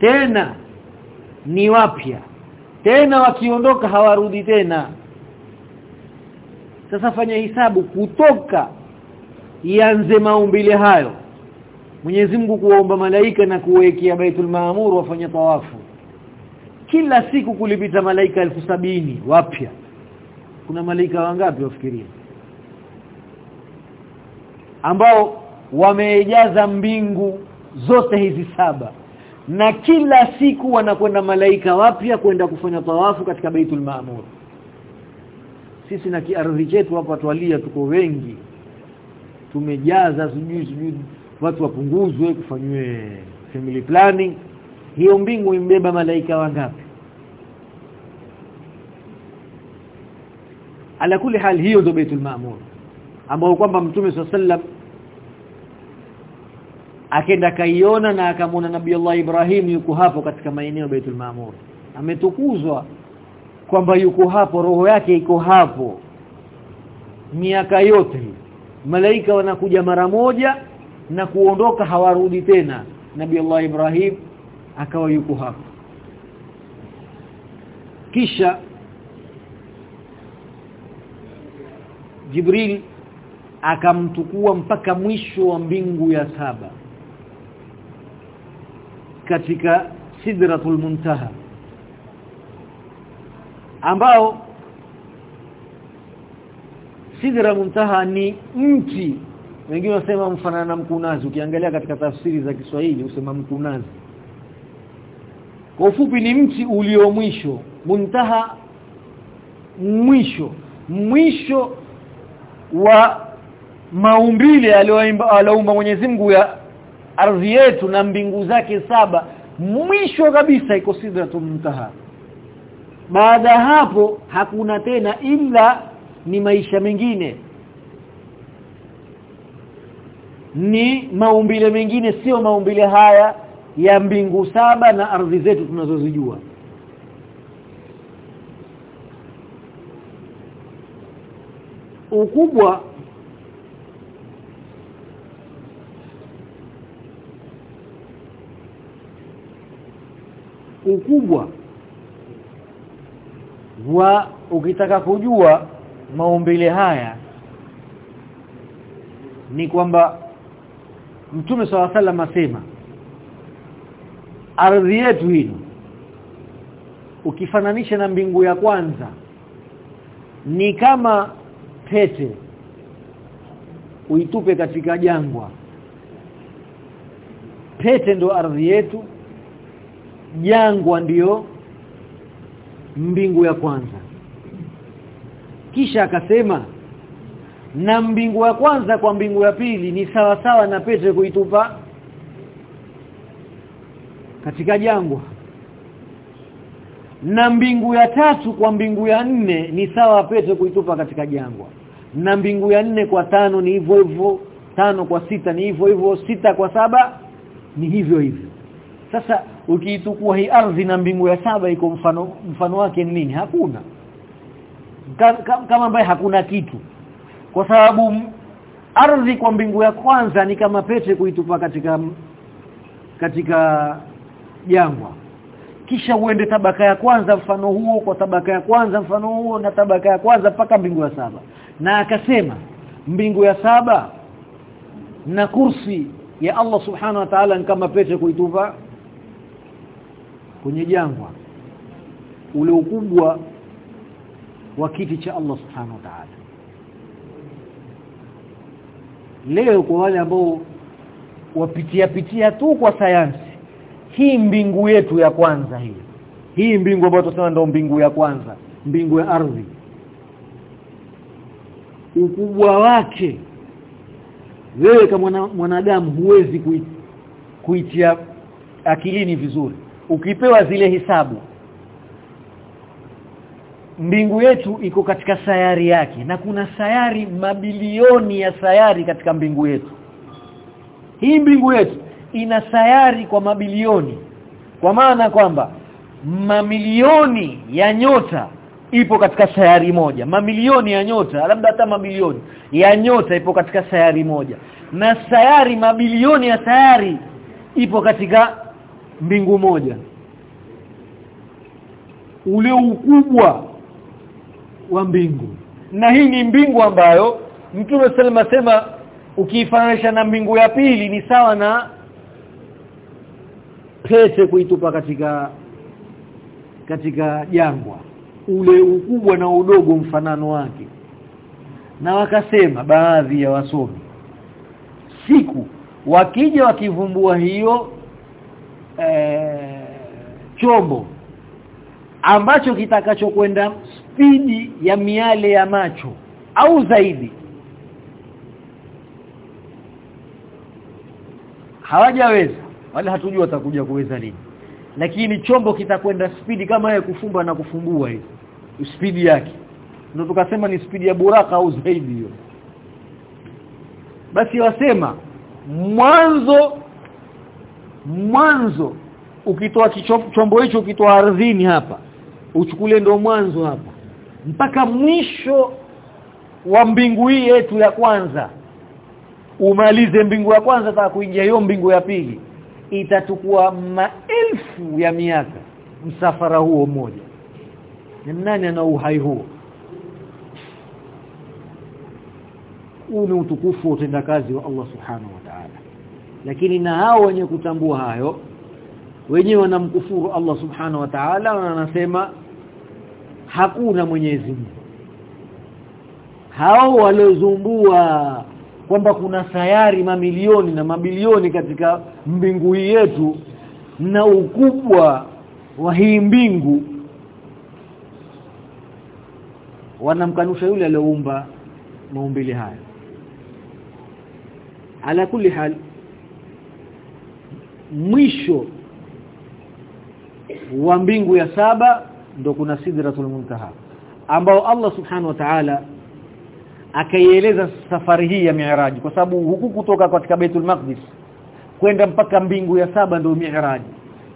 Tena ni wapya. Tena wakiondoka hawarudi tena. Sasa fanya hisabu kutoka ianze maumbile hayo Mwenyezi Mungu kuwaomba malaika na kuwekea Baitul Maamur wafanye tawafu. Kila siku kulipita malaika elfu sabini wapya kuna malaika wangapi wafikiria ambao wamejaza mbingu zote hizi saba. Na kila siku wanakwenda malaika wapya kwenda kufanya tawafu katika Baitul Maamur sisi na kiardhi chetu hapa twalia tuko wengi. Tumejaza sijui sijui watu wapunguzwe kufanywe family planning. Hiyo mbingu imbeba malaika wangapi ala kulli hali hiyo ndio Baitul Maamur ambao kwamba Mtume sallam akenda kaiona na akamwona Nabii Allah Ibrahim yuko hapo katika maeneo Baitul Maamur ametukuzwa kwamba yuko hapo roho yake iko hapo. Miaka yote malaika wanakuja mara moja na kuondoka hawarudi tena. Nabii Allah Ibrahim akawa yuko hapo. Kisha Jibril akamtukua mpaka mwisho wa mbingu ya saba katika Sidratul Muntaha ambao Sidra Muntaha ni mti. Wengine wasema mfanana na mkunazi ukiangalia katika tafsiri za Kiswahili usema mkunazi kwa ufupi ni mti ulio mwisho. Muntaha mwisho. Mwisho wa maumbile aliyoumba Mwenyezi Mungu ya ardhi yetu na mbingu zake saba mwisho kabisa iko sidratul muntaha. Baada hapo hakuna tena ila ni maisha mengine. Ni maumbile mengine sio maumbile haya ya mbingu saba na ardhi zetu tunazozijua ukubwa ukubwa wa ukitaka kujua maumbile haya ni kwamba Mtume swalla sallam asema ardhi yetu hii ukifananisha na mbingu ya kwanza ni kama pete uitupe katika jangwa. Pete ndo ardhi yetu jangwa ndiyo mbingu ya kwanza. Kisha akasema na mbingu ya kwanza kwa mbingu ya pili ni sawa sawa na pete kuitupa katika jangwa na mbingu ya tatu kwa mbingu ya nne ni sawa pete kuitupa katika jangwa. Na mbingu ya nne kwa tano ni hivyo hivyo. Tano kwa sita ni hivyo hivyo. Sita kwa saba ni hivyo hivyo. Sasa ukiitukua hii ardhi na mbingu ya saba iko mfano mfano wake ni nini? Hakuna. Kama ambaye hakuna kitu. Kwa sababu ardhi kwa mbingu ya kwanza ni kama pete kuitupa katika katika jangwa kisha uende tabaka ya kwanza mfano huo kwa tabaka ya kwanza mfano huo na tabaka ya kwanza mpaka mbingu ya saba. Na akasema mbingu ya saba na kursi ya Allah subhanahu wa ta'ala ni kama pete kuitupa kwenye jangwa. Ule ukubwa wa kiti cha Allah subhanahu wa ta'ala. Leo kwa wale ambao wapitia pitia tu kwa sayansi hii mbingu yetu ya kwanza hii. Hii mbingu ambayo tunasema ndio mbingu ya kwanza mbingu ya ardhi. Ukubwa wake wewe kama mwanadamu huwezi kuitia akilini vizuri. Ukipewa zile hisabu mbingu yetu iko katika sayari yake na kuna sayari mabilioni ya sayari katika mbingu yetu. Hii mbingu yetu ina sayari kwa mabilioni. Kwa maana kwamba mamilioni ya nyota ipo katika sayari moja. Mamilioni ya nyota labda hata mabilioni ya nyota ipo katika sayari moja. Na sayari mabilioni ya sayari ipo katika mbingu moja. Ule ukubwa wa mbingu. Na hii ni mbingu ambayo Mtume sallallahu sema ukiifananisha na mbingu ya pili ni sawa na pete kuitupa katika katika jangwa. Ule ukubwa na udogo mfanano wake. Na wakasema baadhi ya wasomi siku wakija wakivumbua hiyo e, chombo ambacho kitakachokwenda spidi ya miale ya macho au zaidi hawajaweza wala hatujui watakuja kuweza nini. Lakini chombo kitakwenda spidi kama ya kufumba na kufumbua hiyo spidi yake. Ndio tukasema ni spidi ya buraka au zaidi hiyo. Basi wasema mwanzo mwanzo ukitoa chombo hicho ukitoa ardhini hapa uchukulie ndio mwanzo hapa. Mpaka mwisho wa mbingu hii yetu ya kwanza. Umalize mbingu ya kwanza taka kuingia hiyo mbingu ya pili itatukua maelfu ya miaka msafara huo mmoja. Ni nani ana uhai huo? Huu ni utukufu wa utendakazi wa Allah subhanahu wa ta'ala. Lakini na hao wenye kutambua hayo wenyewe wanamkufuru Allah subhanahu wa ta'ala na wanasema hakuna Mwenyezi Mungu. Hao waliozumbua kwamba kuna sayari mamilioni na mabilioni katika mbingu hii yetu na ukubwa wa hii mbingu. Wanamkanusha yule aliyoumba maumbile haya. Ala kulli hal mwisho wa mbingu ya saba ndo kuna sidratul muntaha ambao Allah subhanahu wa ta'ala akaieleza safari hii ya mi'raj kwa sababu huku kutoka katika Baitul Maqdis kwenda mpaka mbingu ya saba ndio mi'raj.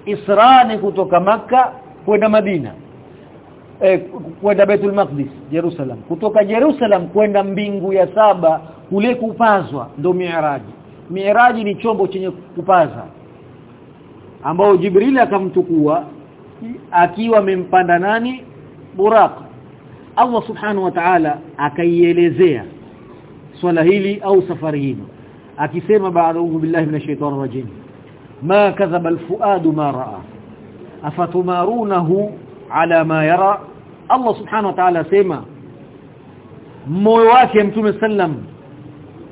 Isra ni kutoka maka kwenda Madina eh, kwenda Baitul Maqdis Jerusalem. Kutoka Jerusalem kwenda mbingu ya saba kule kupazwa ndio mi'raj. Mi'raj ni chombo chenye kupaza ambao Jibril akamchukua akiwa amempanda nani? Buraq Allah subhanahu wa ta'ala akaielezea swala hili au safari hili akisema ba'dhu billahi minash shaitani rajim ma kadhaba alfuadu ma ra'a afatumarunahu ala ma yara. Allah subhanahu wa ta'ala sema moyo wake mtume sallam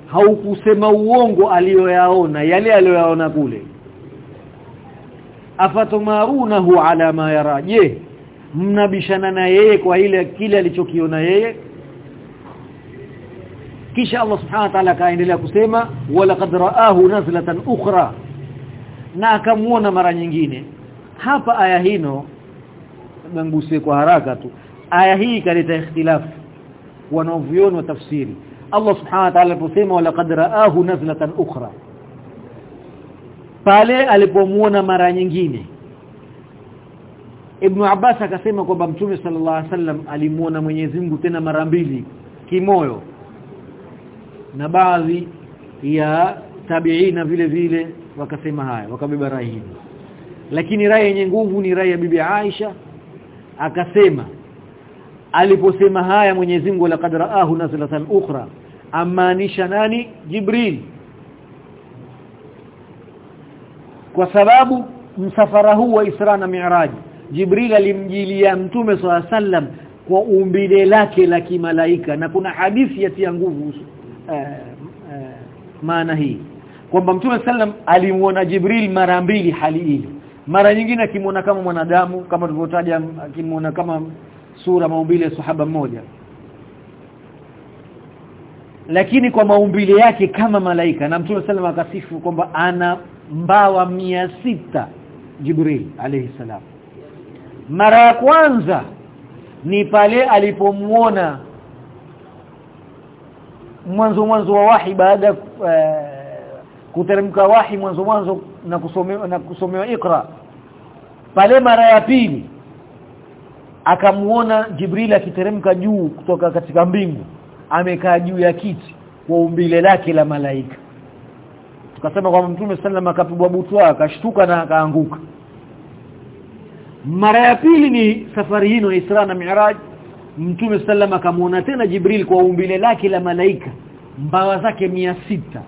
haukusema uongo aliyoyaona yale aliyoyaona kule. Afatumarunahu ala ma yara. Je mnabishana na yeye kwa ile kile alichokiona yeye. Kisha Allah subhanahu wa ta'ala kaendelea kusema wala qad raahu nazlatan ukhra. Na akamuona mara nyingine. Hapa aya hino nguse kwa haraka tu. Aya hii ikaleta ikhtilafu wanaoviona wa tafsiri. Allah subhanahu wa ta'ala aliposema wala qad raahu nazlatan ukhra. Pale alipomuona mara nyingine Ibn Abbas akasema kwamba Mtume sallallahu alaihi wasallam alimuona Mwenyezi Mungu tena mara mbili kimoyo na baadhi ya tabiina vile vile wakasema haya wakabeba rai hii lakini rai yenye nguvu ni rai ya bibi Aisha akasema aliposema haya Mwenyezi Mungu laqad raahu nazlatan ukhra. Amaanisha nani? Jibril. Kwa sababu msafara huu wa Isra na Mi'raj Jibril alimjilia Mtume swalla sallam kwa umbile lake la kimalaika na kuna hadithi yatia nguvu uh, uh, maana hii. Kwamba Mtume sallam alimuona Jibril mara mbili hali ile. Mara nyingine akimuona kama mwanadamu kama tulivyotaja akimuona kama sura maumbile sahaba mmoja. Lakini kwa maumbile yake kama malaika. Na Mtume sallam akasifu kwamba ana mbawa mia sita Jibril alayhi salam mara ya kwanza ni pale alipomuona mwanzo mwanzo wa wahi baada uh, kuteremka wahi mwanzo mwanzo na kusomewa na kusomewa ikra pale mara ya pili akamuona Jibril akiteremka juu kutoka katika mbingu amekaa juu ya kiti kwa umbile lake la malaika. Tukasema kwamba mtume sallam akapigwa butwa akashtuka na akaanguka mara ya pili ni safari hino Isra na Mi'raj. Mtume sallam akamuona tena Jibril kwa umbile lake la malaika mbawa zake sita.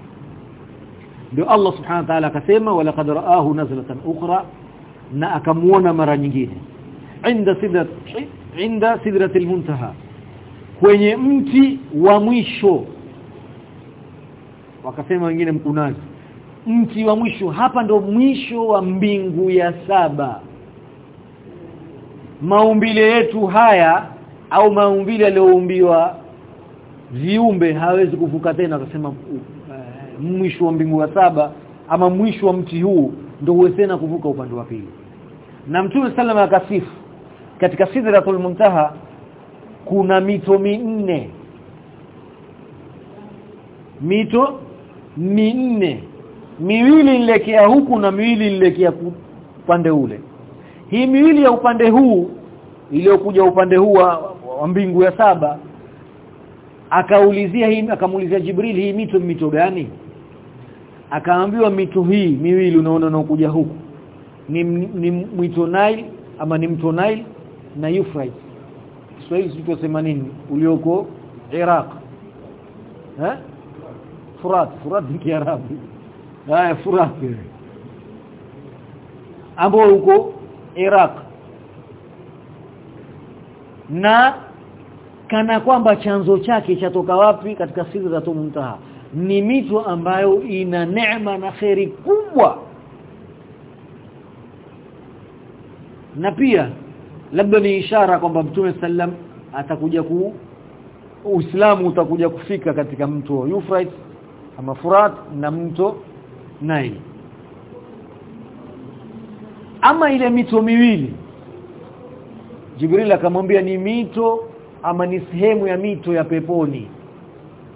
Ndio Allah subhanahu wa ta'ala akasema wala qad raahu nazlatan ukhra na akamuona mara nyingine. Inda sidrat inda sidratil muntaha kwenye mti wa mwisho. Wakasema wengine mkunazi mti wa mwisho hapa ndo mwisho wa mbingu ya saba maumbile yetu haya au maumbile yaliyoumbiwa viumbe hawezi kuvuka tena akasema uh, mwisho wa mbingu wa saba ama mwisho wa mti huu ndio uwe tena kuvuka upande wa pili. Na mtume sallama akasifu katika sidratul muntaha kuna mito minne. Mito minne. Miwili ilekea huku na miwili ilekea upande ule hii miwili ya upande huu iliyokuja upande huu wa, mbingu ya saba akaulizia hii akamuulizia Jibril hii mito mito gani? Akaambiwa mito hii miwili unaona unaokuja kuja huku. Ni, ni mito Nile ama ni mto Nile na Euphrates. Kiswahili tutasema nini? Ulioko Iraq. Eh? Furat Furat ni Kiarabu. Haya Furat. Ambao huko Iraq. Na kana kwamba chanzo chake chatoka wapi katika siri za Tumtaha ni mito ambayo ina neema na kheri kubwa. Na pia labda ni ishara kwamba Mtume sallam atakuja ku Uislamu utakuja kufika katika mto Euphrates ama Furat na mto Nile ama ile mito miwili. Jibril akamwambia ni mito ama ni sehemu ya mito ya peponi.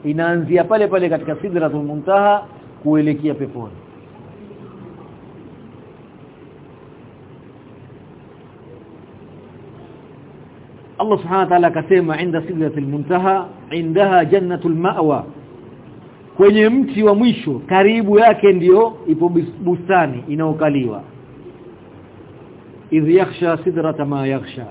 Inaanzia pale pale katika sidratul muntaha kuelekea peponi. Allah subhanahu wa ta'ala akasema inda sidratil muntaha indaha jannatul ma'wa. Kwenye mti wa mwisho karibu yake ndiyo ipo bustani inaokaliwa idh yakhsha sidrata ma yakhsha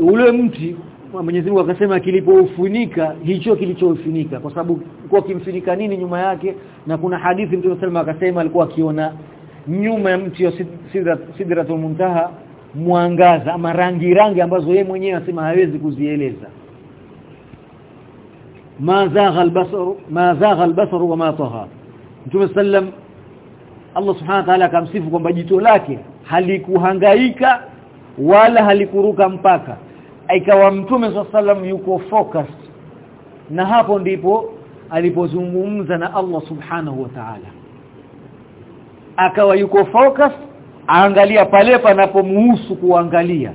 ule mti Mwenyezi Mungu akasema kilipoufunika hicho kilichofunika kwa sababu kwa kimfunika nini nyuma yake? Na kuna hadithi Mtume Salma akasema alikuwa akiona nyuma ya mti wa sidra, sidratul muntaha mwangaza ama rangi rangi ambazo yeye mwenyewe asema hawezi kuzieleza. Ma zagha albasar ma zagha albasar wa ma taha. Mtume sallam Allah subhanahu wa ta'ala akamsifu kwamba jito lake halikuhangaika wala halikuruka mpaka. Ikawa mtume sallam yuko focused. Na hapo ndipo alipozungumza na Allah subhanahu wa ta'ala. Akawa yuko focus aangalia pale panapomhusu kuangalia.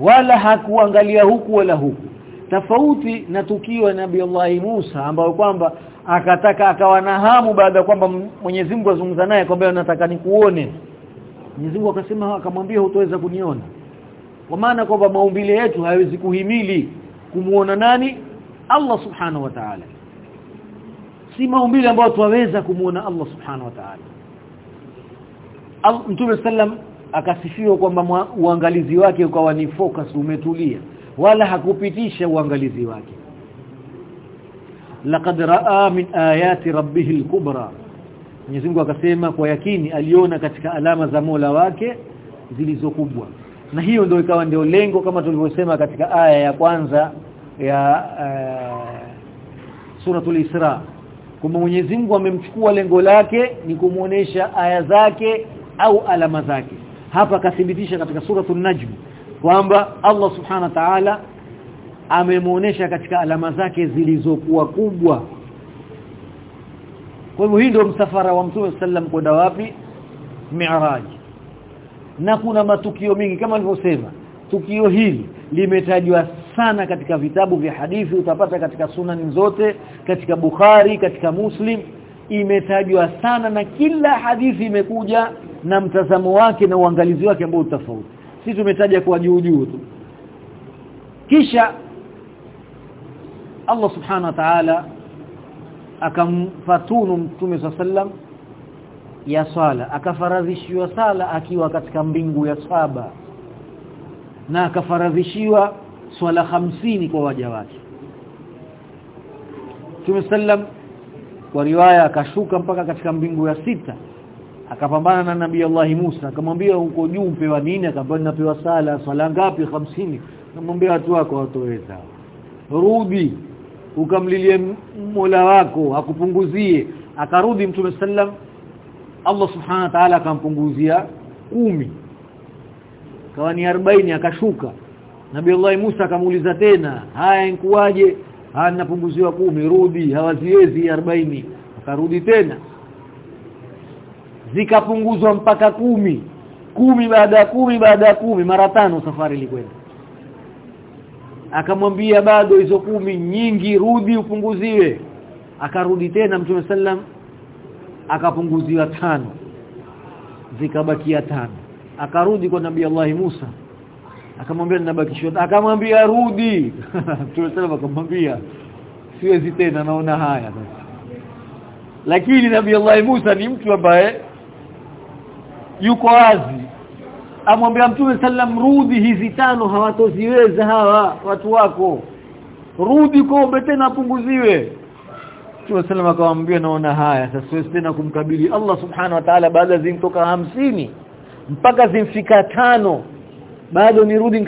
Wala hakuangalia huku wala huku. Tofauti na tukio ya Nabii Allah Musa ambao kwamba akataka akawa na hamu baada ya kwamba Mwenyezi Mungu azungumza naye kwamba nataka nikuone. Mwenyezi Mungu akasema akamwambia hutaweza kuniona. Kwa maana kwamba maumbile yetu hayawezi kuhimili kumuona nani? Allah subhanahu wa ta'ala. Si maumbile ambayo tuwaweza kumuona Allah subhanahu wa ta'ala. Mtume sallam akasifiwa kwamba uangalizi wake ukawa ni focus umetulia. Wala hakupitisha uangalizi wake laqad raa min ayati rabbih al-kubra Mwenyezi Mungu akasema kwa yakini aliona katika alama za Mola wake zilizokubwa. Na hiyo ndio ikawa ndio lengo kama tulivyosema katika aya ya kwanza ya uh, suratul Isra. Kwamba Mwenyezi Mungu amemchukua lengo lake ni kumuonesha aya zake au alama zake. Hapa akathibitisha katika suratul Najm kwamba Allah subhana wa ta'ala amemuonesha katika alama zake zilizokuwa kubwa. Kwa hivyo hii ndio msafara wa Mtume sallam kwenda wapi? Mi'raj. Na kuna matukio mengi kama nilivyosema tukio hili limetajwa sana katika vitabu vya hadithi utapata katika sunani zote katika Bukhari katika Muslim imetajwa sana na kila hadithi imekuja na mtazamo wake na uangalizi wake ambao tofauti. Sisi tumetaja kwa juu juu tu. Kisha Allah subhanahu wa ta'ala akamfatunu mtume sallam ya swala akafaradhishiwa sala akiwa katika mbingu ya saba na akafaradhishiwa swala hamsini kwa waja wake. Mtume sallam kwa riwaya akashuka mpaka katika mbingu ya sita akapambana na nabii Allah Musa akamwambia huko juu mpewa nini? Akamwambia ninapewa sala swala ngapi? hamsini. Namwambia watu wako watoweza rudi ukamlilie Mola wako akupunguzie. Akarudi Mtume sallam Allah subhanahu wa ta'ala akampunguzia kumi. Kawa ni 40 akashuka. Nabii Allah Musa akamuuliza tena haya inkuaje haya ninapunguziwa kumi rudi. Hawaziwezi 40 akarudi tena. Zikapunguzwa mpaka kumi. Kumi baada ya kumi baada ya kumi mara tano safari ilikwenda akamwambia bado hizo kumi nyingi rudi upunguziwe. Akarudi tena mtume sallam akapunguziwa tano zikabakia tano. Akarudi kwa nabii Allah Musa akamwambia ninabakishwa. Akamwambia rudi. (laughs) Mtume sallam akamwambia siwezi tena naona haya sasa. Lakini nabii Allah Musa ni mtu ambaye yuko wazi amwambia mtume sallam rudi hizi tano hawatoziweza hawa watu wako. Rudi kuombe tena apunguziwe Mtume sallam akamwambia naona haya sasa siwezi tena kumkabili Allah subhanahu wa ta'ala baada zimtoka hamsini mpaka zimfika tano. Bado nirudi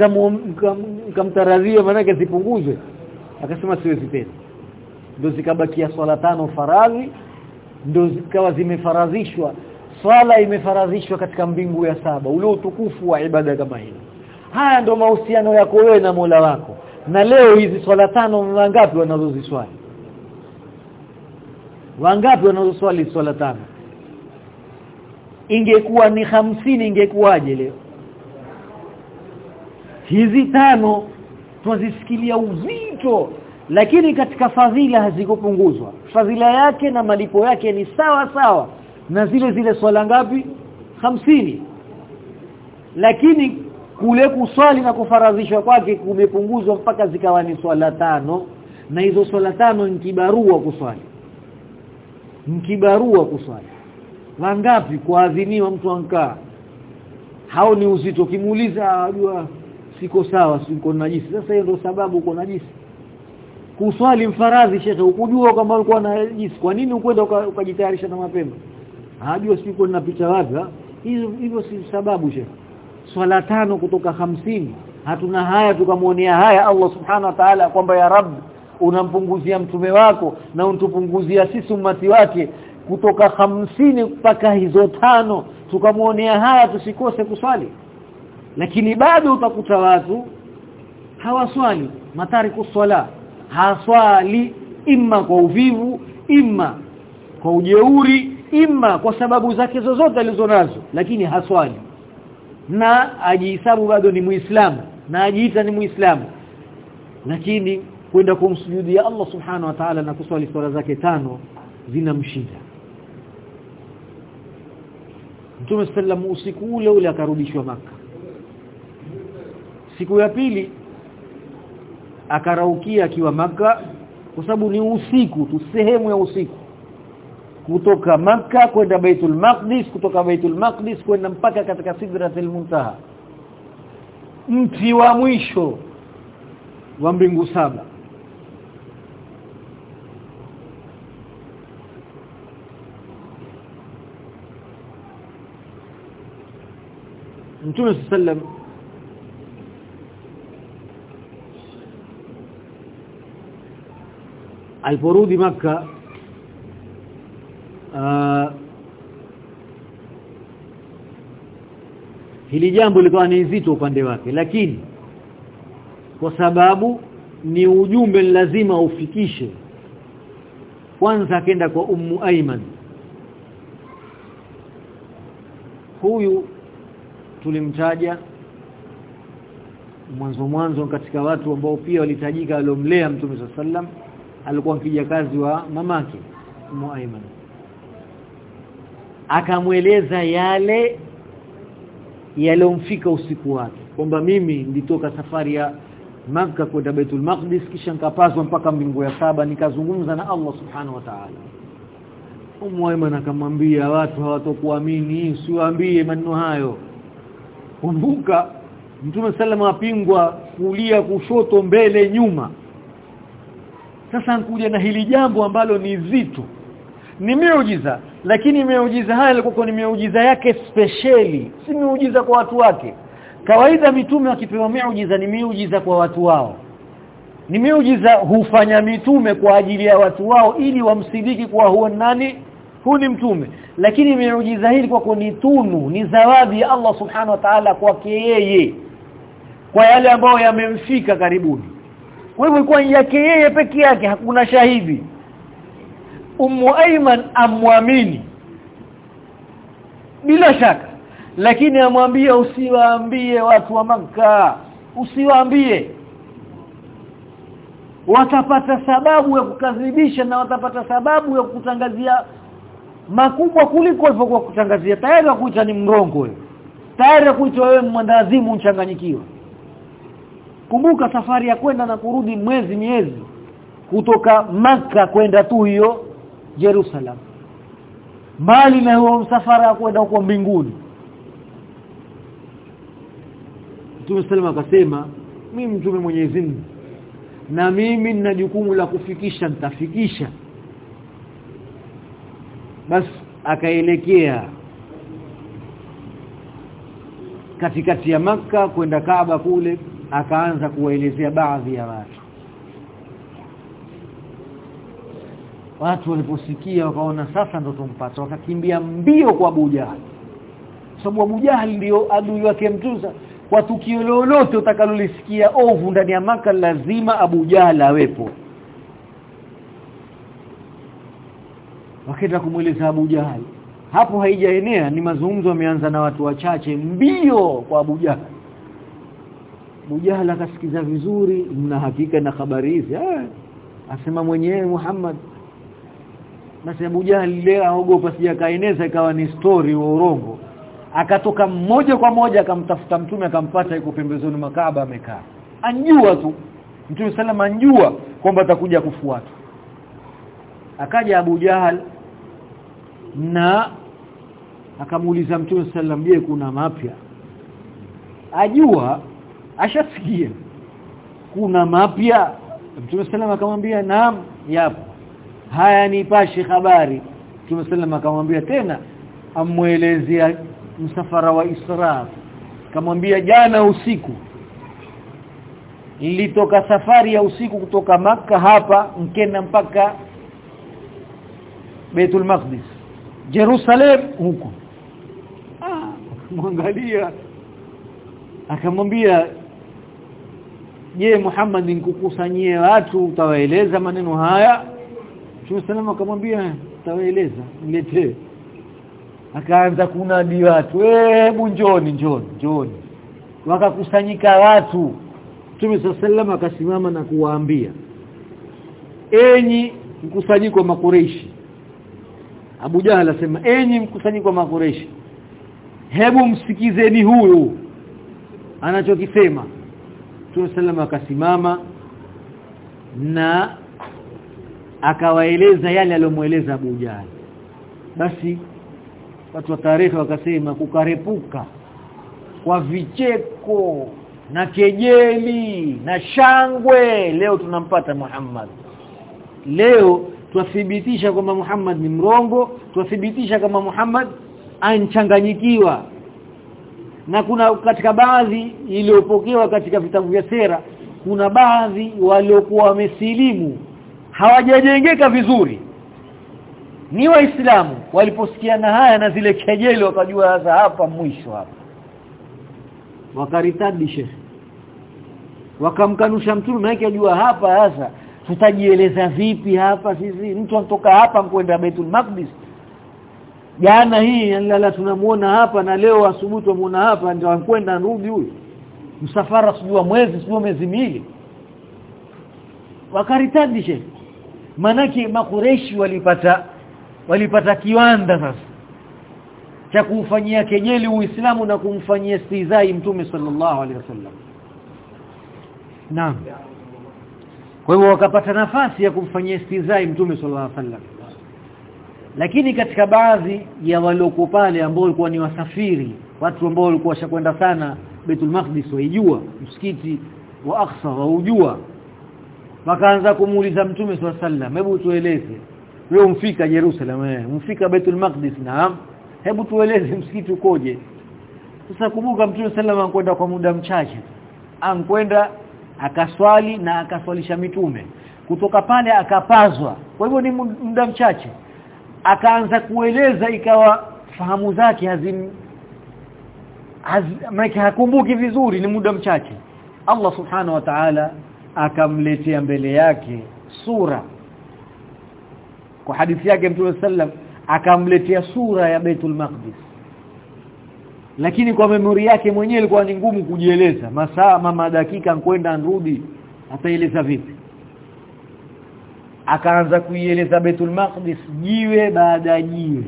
nikamtaradhia maana zipunguzwe. Akasema siwezi tena. Ndio zikabakia swala tano faradhi ndio zikawa zimefaradhishwa swala imefaradhishwa katika mbingu ya saba ule utukufu wa ibada kama hiyo. Haya ndio mahusiano yako wewe na Mola wako. Na leo hizi swala tano wangapi wanazoziswali? Wangapi wanazoswali swala tano? Ingekuwa ni hamsini ingekuwaje leo? Hizi tano twazisikilia uzito lakini katika fadhila hazikupunguzwa. Fadhila yake na malipo yake ni sawa sawa na zile zile swala ngapi? Hamsini. Lakini kule kuswali na kufaradhishwa kwake kumepunguzwa mpaka zikawa ni swala tano. Na hizo swala tano nkibarua kibarua kuswali. Nkibarua kuswali. Wangapi kuadhiniwa mtu ankaa. Hao ni uzito. Kimuuliza ajua siko sawa siko najisi. Sasa hiyo ndio sababu uko najisi. Kuswali mfaradhi shekhe ukujua kama ulikuwa najisi kwa nini ukwenda ukajitayarisha na mapema hajua siko linapita wapi hivyo si sababu shekhe swala tano kutoka hamsini. Hatuna haya tukamwonea haya Allah subhanahu wa ta'ala kwamba ya rab unampunguzia mtume wako na untupunguzia sisi umati wake kutoka hamsini mpaka hizo tano. Tukamwonea haya tusikose kuswali. Lakini bado utakuta watu hawaswali. Matari kuswala haswali. Imma kwa uvivu imma kwa ujeuri imma kwa sababu zake zozote alizonazo lakini haswali. Na ajihesabu bado ni muislamu na ajiita ni muislamu. Lakini kwenda kumsujudia Allah subhanahu wa ta'ala na kuswali swala zake tano zinamshinda. Mtume sallam usiku ule ule akarudishwa maka siku ya pili akaraukia akiwa maka kwa sababu ni usiku tu sehemu ya usiku kutoka maka kwenda Baitul Maqdis kutoka Baitul Maqdis kwenda mpaka katika Sidratul Muntaha. Mti wa mwisho wa mbingu saba. Mtume sallam aliporudi maka uh, hili jambo likawa ni nzito upande wake lakini kwa sababu ni ujumbe lazima ufikishe. Kwanza akenda kwa ummu Aiman huyu tulimtaja mwanzo mwanzo katika watu ambao pia walitajika waliomlea Mtume sallam alikuwa mkija kazi wa mamake Ummu Aiman akamweleza yale yaliyomfika usiku wake. Kwamba mimi nilitoka safari ya Makka kwenda Baitul Maqdis kisha nikapazwa mpaka mbingu ya saba nikazungumza na Allah Subhanahu wa Ta'ala. Ummu akamwambia watu hawatokuamini usiwaambie maneno hayo. Kumbuka Mtume sallama apingwa kulia kushoto mbele nyuma. Sasa nkuja na hili jambo ambalo ni zito ni miujiza lakini miujiza haya ilikuwa ni miujiza yake speciali si miujiza kwa watu wake. Kawaida mitume wakipewa miujiza ni miujiza kwa watu wao. Ni miujiza hufanya mitume kwa ajili ya watu wao ili wamsidiki kwa huo nani? Huu ni mtume. Lakini miujiza hii ilikuwa ni tunu ni zawadi ya Allah subhanahu wa ta'ala kwake yeye kwa yale ambayo yamemfika karibuni. Kwa hivyo ilikuwa yake yeye peke yake hakuna shahidi Ummu Aiman amwamini. Bila shaka. Lakini amwambie usiwaambie watu wa maka usiwaambie. Watapata sababu ya kukadhibisha na watapata sababu ya kutangazia makubwa kuliko ilivyokuwa kutangazia tayari wakuita ni mrongo wewe. Tayari kuita wewe mwandazimu mchanganyikiwa kumbuka safari ya kwenda na kurudi mwezi miezi kutoka maka kwenda tu hiyo Jerusalem. Mbali na huo msafara kwenda huko mbinguni. Mtume sallam akasema mimi mtume Mwenyezi Mungu na mimi nina jukumu la kufikisha nitafikisha. Basi akaelekea katikati ya maka kwenda Kaaba kule akaanza kuwaelezea baadhi ya watu watu waliposikia wakaona sasa ndo tumpata wakakimbia mbio kwa Abu sababu Abu Jahal ndio adui wake mtuza kwa tukio lolote utakalolisikia ovu ndani ya maka lazima Abu Jahal awepo. Wakaenda kumweleza Abu Jahal hapo haijaenea ni mazungumzo yameanza na watu wachache mbio kwa Abu Jahal Abu Jahal akasikiza vizuri mna hakika na habari hizi? Asema mwenyewe Muhammad basi Abu Jahali leo aogopa sija kaeneza ikawa ni story wa urongo. Akatoka mmoja kwa moja akamtafuta mtume akampata yuko pembezoni mwa Kaaba amekaa. Anjua tu. Mtume salama anjua kwamba atakuja kufuata. Akaja Abu Jahal na akamuuliza mtume sallam je kuna mapya? Ajua ashasikia. Kuna mapya? Mtume sallam akamwambia naam yapo haya nipashe habari. Mtume sallam akamwambia tena amuelezea msafara wa Isra kamwambia jana usiku nilitoka safari ya usiku kutoka maka hapa mkenda mpaka Baitul Maqdis Jerusalem huko. Ah mwangalia akamwambia je Muhammad nikukusanyie watu utawaeleza maneno haya Mtume salama akamwambia tawaeleza niletee. Akaanza kunadi watu hebu njoni njoni njoni. Wakakusanyika watu. Mtume sallam akasimama na kuwaambia enyi mkusanyiko wa makureishi. Abu Jahal asema enyi mkusanyiko wa makureishi hebu msikizeni huyu anachokisema. Mtume sallam akasimama na akawaeleza yale aliyomueleza Abu Jahl. Basi watu wa tarehe wakasema kukarepuka kwa vicheko na kejeli na shangwe. Leo tunampata Muhammad. Leo twathibitisha kwamba Muhammad ni mrongo twathibitisha kama Muhammad anchanganyikiwa na kuna katika baadhi iliyopokewa katika vitabu vya sera kuna baadhi waliokuwa wamesilimu hawajajengeka vizuri. Ni waislamu waliposikiana haya na zile kejeli wakajua sasa hapa mwisho hapa. Wakaritadi shekhi wakamkanusha mtume maana ajua hapa sasa tutajieleza vipi hapa sisi? Mtu anatoka hapa kwenda Baitul Maqdis. Jana hii lala tunamuona hapa na leo asubuhi tunamuona hapa ndio ankwenda rudi huyu. Msafara sijua mwezi sijua miezi miwili. Wakaritadi shekhi manake makureshi walipata walipata kiwanda sasa cha kumfanyia kenyeli Uislamu na kumfanyia stizai Mtume sallallahu alaihi wasallam. Naam. Kwa hivyo wakapata nafasi ya kumfanyia stizai Mtume sallallahu alaihi wasallam. Lakini katika baadhi ya waliokuwa pale ambao walikuwa ni wasafiri watu ambao walikuwa washakwenda sana Baitul Maqdis waijua msikiti wa Aqsa waujua wakaanza kumuuliza Mtume swalla sallam hebu tueleze. Wewe umfika Jerusalem wewe umfika Baitul Maqdis naam. Hebu tueleze (laughs) msikiti ukoje? Sasa kumbuka Mtume sallam ankwenda kwa muda mchache. Ankwenda akaswali na akaswalisha mitume. Kutoka pale akapazwa. Kwa hivyo ni muda mchache. Akaanza kueleza ikawa fahamu zake hazim haz, hakumbuki vizuri ni muda mchache. Allah subhanahu wa ta'ala akamletea mbele yake sura. Kwa hadithi yake Mtume sallam akamletea sura ya Baitul Maqdis. Lakini kwa memori yake mwenyewe ilikuwa ni ngumu kujieleza. Masaa mama dakika nkwenda nrudi ataeleza vipi? Akaanza kuieleza Baitul Maqdis jiwe baada ya jiwe.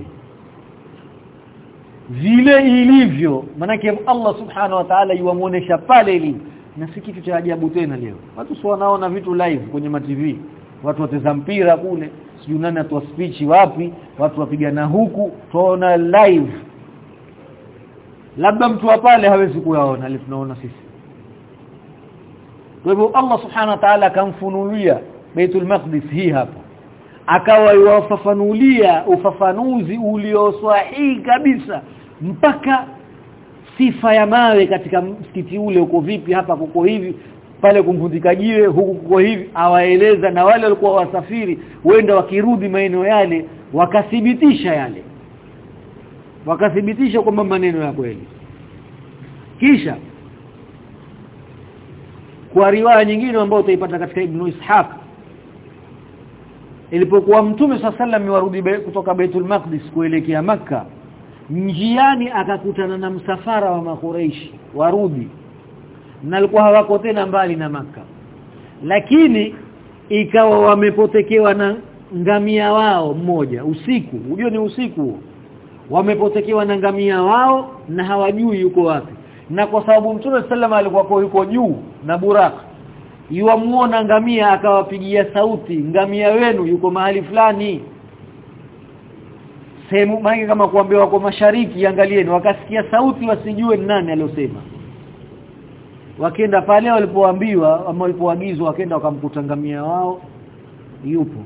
Vile ilivyo manake Allah subhanahu wa ta'ala yuamuonesha pale ilivyo na si kitu cha ajabu tena leo. Watu sio wanaona vitu live kwenye ma TV watu wateza mpira kule sijui nani atoa speech wapi watu wapigana huku tuona live. Labda mtu wa pale hawezi kuyaona ile tunaona sisi. Kwa hivyo Allah subhanahu wa ta'ala akamfunulia Baitul Maqdis hii hapa. Akawa yuwafafanulia ufafanuzi ulioswahihi kabisa mpaka sifa ya mawe katika msikiti ule uko vipi hapa kuko hivi pale kumvundika jiwe huku kuko hivi awaeleza. Na wale walikuwa wasafiri wenda wakirudi maeneo yale wakathibitisha yale wakathibitisha kwamba maneno ya kweli. Kisha kwa riwaya nyingine ambayo utaipata katika Ibn Ishaq ilipokuwa mtume sallam warudi kutoka Baitul Maqdis kuelekea maka njiani akakutana na msafara wa makureishi warudi. Na alikuwa hawako tena mbali na maka lakini ikawa wamepotekewa na ngamia wao mmoja usiku. Unajua ni usiku wamepotekewa na ngamia wao na hawajui yuko wapi. Na kwa sababu mtume sallama alikuwa yuko juu na buraka yuamuona ngamia akawapigia sauti ngamia wenu yuko mahali fulani sehemu mangi kama kuambia wako mashariki angalieni wakasikia sauti wasijue ni nani aliyosema. Wakenda pale walipoambiwa ama walipoagizwa wakenda wakamkutangamia wao yupo.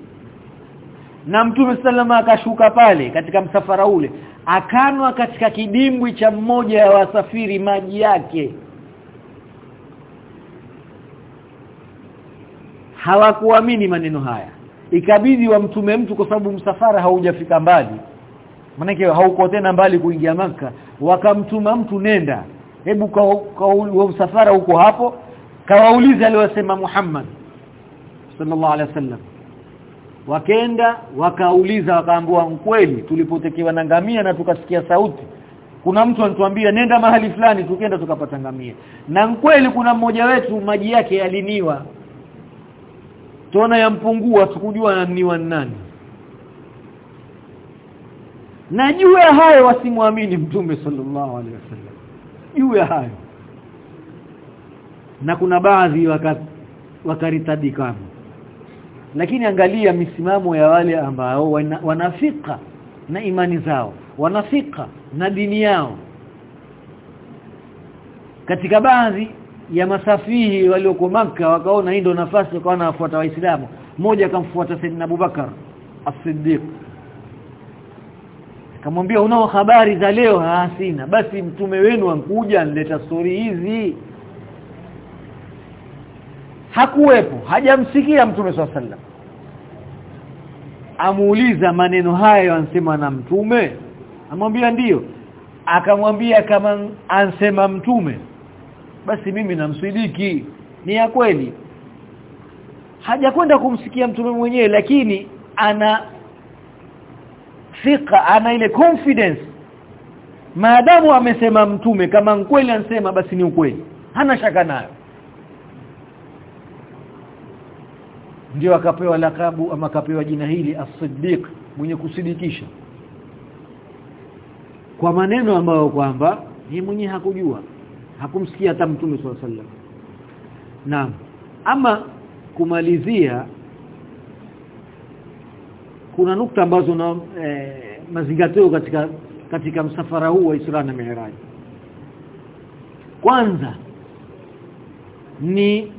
Na mtume sallama akashuka pale katika msafara ule akanwa katika kidimbwi cha mmoja ya wasafiri maji yake. Hawakuamini maneno haya. Ikabidi wamtume mtu kwa sababu msafara haujafika mbali manake hauko tena mbali kuingia maka wakamtuma mtu nenda. Hebu kwa msafara huko hapo. Kawauliza aliyosema Muhammad sallallahu alaihi wasallam. Wakenda wakauliza wakaambiwa kweli tulipotekewa na ngamia na tukasikia sauti. Kuna mtu anatuambia nenda mahali fulani tukenda tukapata ngamia. Na kweli kuna mmoja wetu maji yake yaliniwa. Tuona yampungua tukujua ananiwa nani na juu ya hayo wasimwamini mtume sallallahu alaihi wasallam. Juu ya hayo. Na kuna baadhi wakaritadikana lakini angalia misimamo ya wale ambao wana, wanafika na imani zao wanafika na dini yao. Katika baadhi ya masafihi walioko maka wakaona hii ndio nafasi kwa wanafuata waislamu. Mmoja akamfuata Saidina Abubakar As-Siddiq akamwambia unao habari za leo? Hasina basi mtume wenu ankuja nileta stori hizi. Hakuwepo hajamsikia mtume swalla sallam amuuliza maneno hayo ansema na mtume? Amwambia ndiyo akamwambia kama ansema mtume. Basi mimi namsidiki. Ni ya kweli. Hajakwenda kumsikia mtume mwenyewe lakini ana fika ana ile confidence. Maadamu amesema mtume kama kweli ansema basi ni ukweli. Hana shaka nayo. Ndio akapewa lakabu ama akapewa jina hili as-siddiq mwenye kusidikisha. Kwa maneno ambayo kwamba yeye mwenye hakujua. Hakumsikia hata mtume swalla sallam naam. Ama kumalizia kuna nukta ambazo na e, mazingatio katika katika msafara huu wa Isra na Mi'raj. Kwanza ni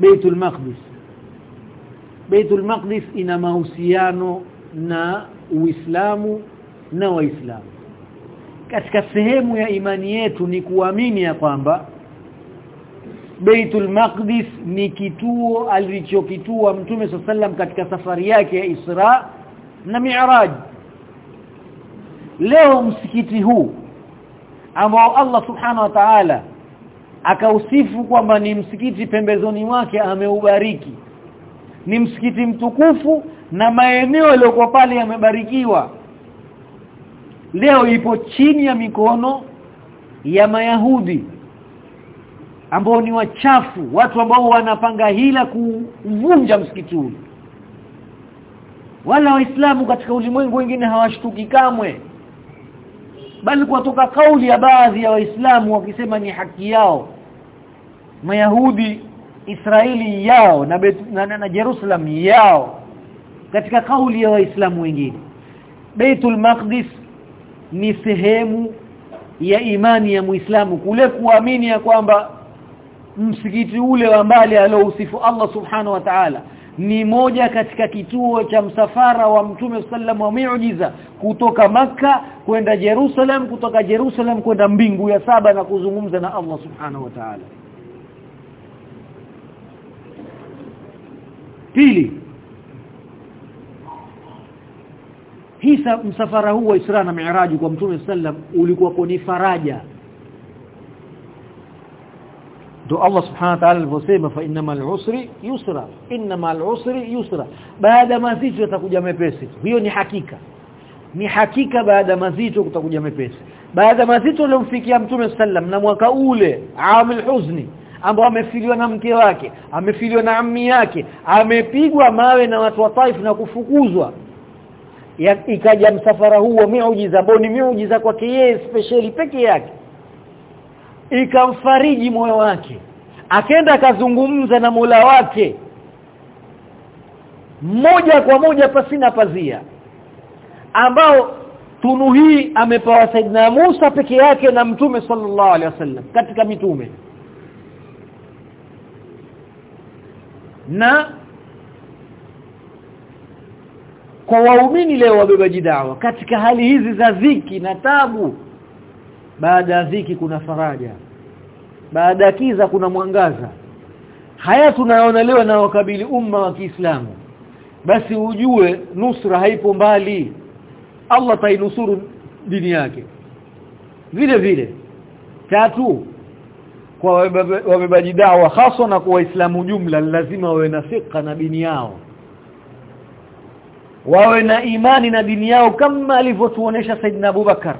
Baitul Maqdis. Baitul Maqdis ina mahusiano na Uislamu na Waislamu. Katika sehemu ya imani yetu ni kuamini ya kwamba Baitul Maqdis ni kituo alichokitua Mtume sallam katika safari yake ya Isra na Mi'raj. Leo msikiti huu ambao Allah subhanahu wa ta'ala akausifu kwamba ni msikiti pembezoni mwake ameubariki. Ni msikiti mtukufu na maeneo yaliyokuwa pale yamebarikiwa. Leo ipo chini ya mikono ya mayahudi ambao ni wachafu watu ambao wanapanga hila kuvunja msikiti huu wala waislamu katika ulimwengu wengine hawashtuki kamwe. Bali kutoka kauli ya baadhi ya waislamu wakisema ni haki yao. Mayahudi Israeli yao na, Bet, na, na, na Jerusalem yao katika kauli ya waislamu wengine. Baitul Maqdis ni sehemu ya imani ya Muislamu kule kuamini ya kwamba msikiti ule wa mbali aliousifu Allah Subhanahu wa Ta'ala ni moja katika kituo cha msafara wa Mtume sallam wa miujiza kutoka maka kwenda Jerusalem kutoka Jerusalem kwenda mbingu ya saba na kuzungumza na Allah Subhanahu wa Ta'ala. Pili hisa msafara huu wa Isra na Mi'raj kwa Mtume sallam ulikuwa ni faraja ndo Allah subhanahu wa ta'ala alivyosema fa innamal usri yusra. Innamal usri yusra. Baada mazito yatakuja mepesi. Hiyo ni hakika. Ni hakika baada mazito kutakuja mepesi. Baada mazito aliyomfikia mtume sallam na mwaka ule amil huzni ambao amefiliwa na mke wake amefiliwa na ammi yake amepigwa mawe na watu wa Taif na kufukuzwa. Ikaja msafara huu wa miujiza ambao ni miujiza kwake yeye speciali peke yake ikamfariji moyo wake akaenda akazungumza na Mola wake moja kwa moja pasina pazia ambao tunu hii amepewa Saidna Musa peke yake na Mtume sallallahu alaihi wasallam katika mitume. Na kwa waumini leo wabebaji dawa katika hali hizi za ziki na tabu baada ya dhiki kuna faraja. Baada ya kiza kuna mwangaza. Haya tunayoona leo na wakabili umma wa Kiislamu. Basi ujue nusra haipo mbali. Allah tainusuru dini yake. Vile vile tatu kwa wabebaji dawa hasa na kwa waislamu jumla lazima wawe na fiqa na dini yao. Wawe na imani na dini yao kama alivyotuonesha Saidina Abubakar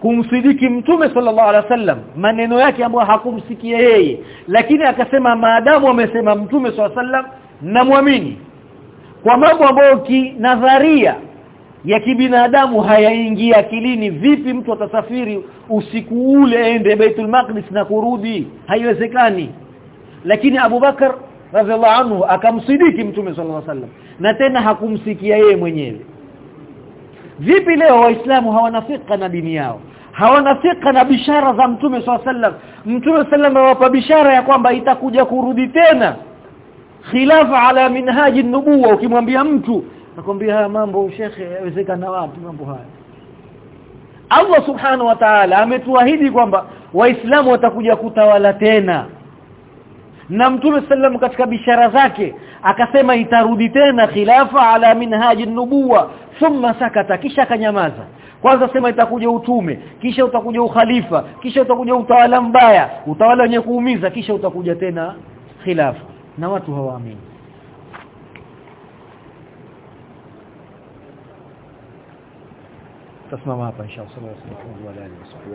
kumsidiki mtume sallallahu alaihi wasallam. Maneno yake ambayo hakumsikia yeye. Lakini akasema maadamu amesema mtume sallallahu alaihi wasallam namwamini. Kwa mambo ambayo kinadharia ya kibinadamu hayaingia akilini vipi mtu atasafiri usiku ule ende Baitul Maqdis na kurudi? Haiwezekani. Lakini Abu Bakar radhiallahu anhu akamsidiki mtume sallallahu alaihi wasallam na tena hakumsikia yeye mwenyewe. Vipi leo waislamu hawana fika na dini yao hawana fika na bishara za mtume swalla sallam mtume sallam awapa bishara ya kwamba itakuja kurudi tena. Khilafa ala minhaji nubuwa ukimwambia mtu nakwambia haya mambo shekhe yawezekana wapi mambo haya? Allah subhanahu wa ta'ala ametuahidi kwamba waislamu watakuja kutawala tena. Na mtume sallam katika bishara zake akasema itarudi tena khilafa ala minhaji nubuwa thumma sakata kisha kanyamaza kwanza sema itakuja utume kisha utakuja ukhalifa kisha utakuja utawala mbaya utawala wenye kuumiza kisha utakuja tena khilafa na watu hawaamini تسمع معها إن شاء الله صلى الله عليه وسلم